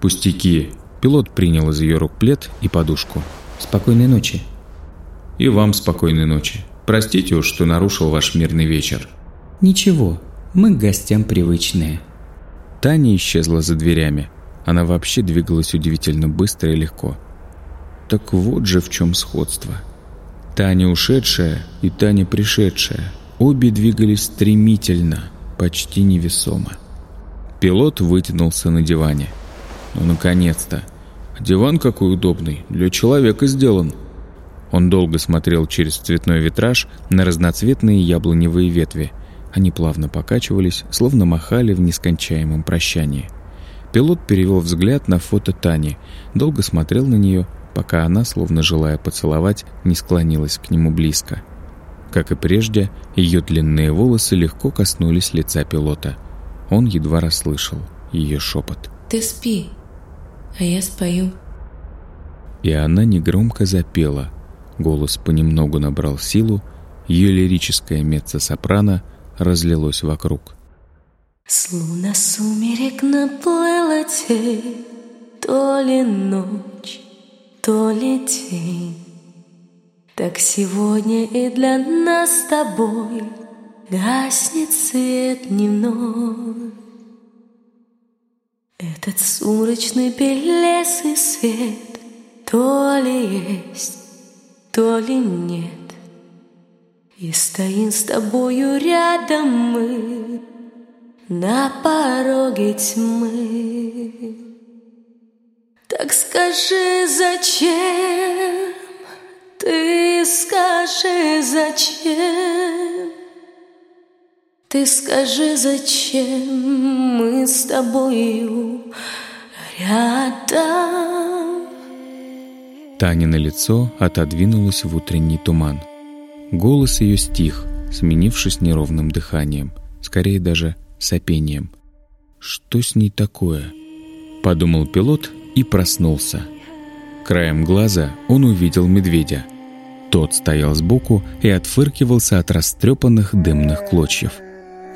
«Пустяки». Пилот принял из ее рук плед и подушку. «Спокойной ночи». «И вам спокойной ночи. Простите уж, что нарушил ваш мирный вечер». «Ничего, мы к гостям привычные». Таня исчезла за дверями. Она вообще двигалась удивительно быстро и легко. Так вот же в чем сходство. Таня ушедшая и Таня пришедшая. Обе двигались стремительно, почти невесомо. Пилот вытянулся на диване. Ну, наконец-то. Диван какой удобный, для человека сделан. Он долго смотрел через цветной витраж на разноцветные яблоневые ветви – они плавно покачивались, словно махали в нескончаемом прощании. Пилот перевел взгляд на фото Тани, долго смотрел на нее, пока она, словно желая поцеловать, не склонилась к нему близко. Как и прежде, ее длинные волосы легко коснулись лица пилота. Он едва расслышал ее шепот. «Ты спи, а я спою». И она негромко запела. Голос понемногу набрал силу, ее лирическая меццо-сопрано – разлилось вокруг. С луна сумерек наплыла тень, То ли ночь, то ли день. Так сегодня и для нас с тобой Гаснет свет дневной. Этот сумрачный белесый свет То ли есть, то ли нет. И стоим с тобою рядом мы На пороге тьмы. Так скажи, зачем? Ты скажи, зачем? Ты скажи, зачем Мы с тобою рядом? Таня на лицо отодвинулась в утренний туман – Голос ее стих, сменившись неровным дыханием, скорее даже сопением. «Что с ней такое?» — подумал пилот и проснулся. Краем глаза он увидел медведя. Тот стоял сбоку и отфыркивался от растрепанных дымных клочьев.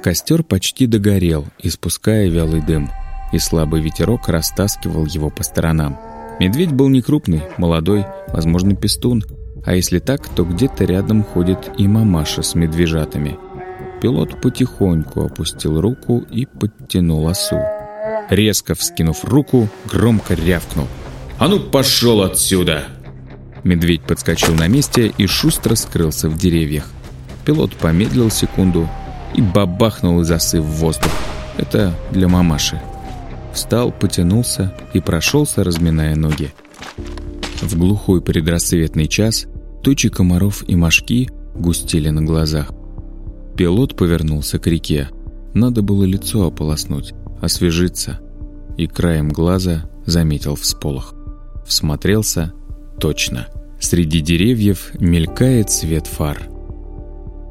Костер почти догорел, испуская вялый дым, и слабый ветерок растаскивал его по сторонам. Медведь был не крупный, молодой, возможно, пестун — а если так, то где-то рядом ходит и мамаша с медвежатами. Пилот потихоньку опустил руку и подтянул осу. Резко вскинув руку, громко рявкнул. «А ну, пошел отсюда!» Медведь подскочил на месте и шустро скрылся в деревьях. Пилот помедлил секунду и бабахнул из осы в воздух. Это для мамаши. Встал, потянулся и прошелся, разминая ноги. В глухой предрассветный час Тучи комаров и мошки густели на глазах. Пилот повернулся к реке. Надо было лицо ополоснуть, освежиться. И краем глаза заметил всполох. Всмотрелся точно. Среди деревьев мелькает свет фар.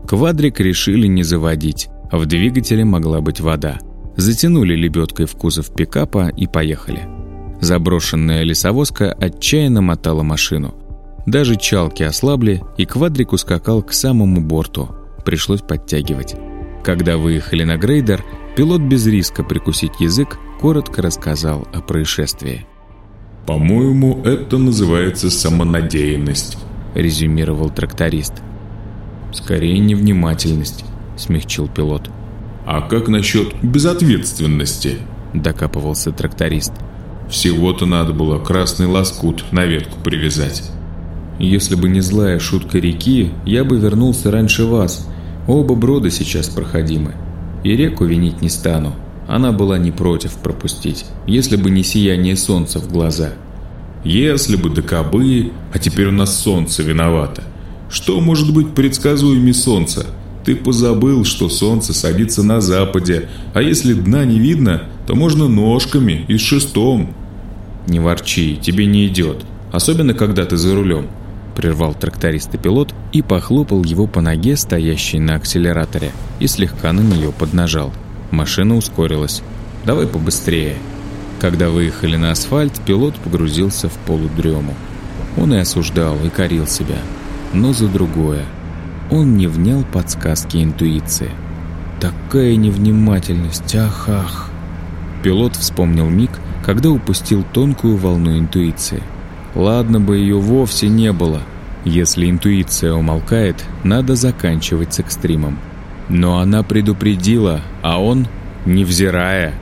Квадрик решили не заводить, в двигателе могла быть вода. Затянули лебедкой в кузов пикапа и поехали. Заброшенная лесовозка отчаянно мотала машину – даже чалки ослабли, и квадрик ускакал к самому борту. Пришлось подтягивать. Когда выехали на грейдер, пилот без риска прикусить язык коротко рассказал о происшествии. «По-моему, это называется самонадеянность», — резюмировал тракторист. «Скорее невнимательность», — смягчил пилот. «А как насчет безответственности?» — докапывался тракторист. «Всего-то надо было красный лоскут на ветку привязать». Если бы не злая шутка реки, я бы вернулся раньше вас. Оба брода сейчас проходимы. И реку винить не стану. Она была не против пропустить, если бы не сияние солнца в глаза. Если бы да а теперь у нас солнце виновато. Что может быть предсказуемее солнца? Ты позабыл, что солнце садится на западе, а если дна не видно, то можно ножками и шестом. Не ворчи, тебе не идет, особенно когда ты за рулем. Прервал тракторист и пилот и похлопал его по ноге, стоящей на акселераторе, и слегка на нее поднажал. Машина ускорилась. «Давай побыстрее». Когда выехали на асфальт, пилот погрузился в полудрему. Он и осуждал, и корил себя. Но за другое. Он не внял подсказки интуиции. Такая невнимательность, ах-ах. Пилот вспомнил миг, когда упустил тонкую волну интуиции. Ладно бы ее вовсе не было. Если интуиция умолкает, надо заканчивать с экстримом. Но она предупредила, а он, невзирая.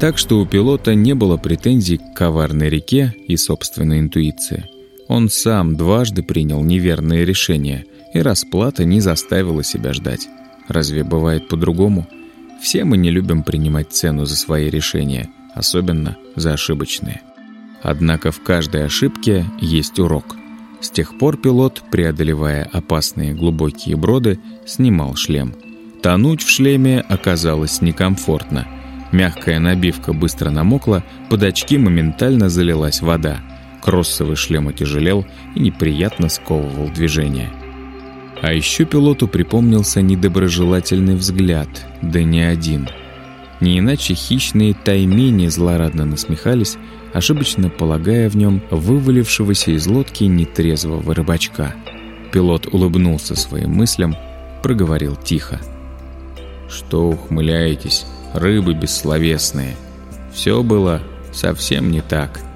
Так что у пилота не было претензий к коварной реке и собственной интуиции. Он сам дважды принял неверные решения, и расплата не заставила себя ждать. Разве бывает по-другому? Все мы не любим принимать цену за свои решения, особенно за ошибочные. Однако в каждой ошибке есть урок. С тех пор пилот, преодолевая опасные глубокие броды, снимал шлем. Тонуть в шлеме оказалось некомфортно. Мягкая набивка быстро намокла, под очки моментально залилась вода. Кроссовый шлем отяжелел и неприятно сковывал движение. А еще пилоту припомнился недоброжелательный взгляд, да не один. Не иначе хищные таймени злорадно насмехались, ошибочно полагая в нем вывалившегося из лодки нетрезвого рыбачка. Пилот улыбнулся своим мыслям, проговорил тихо. «Что ухмыляетесь, рыбы бессловесные? Все было совсем не так».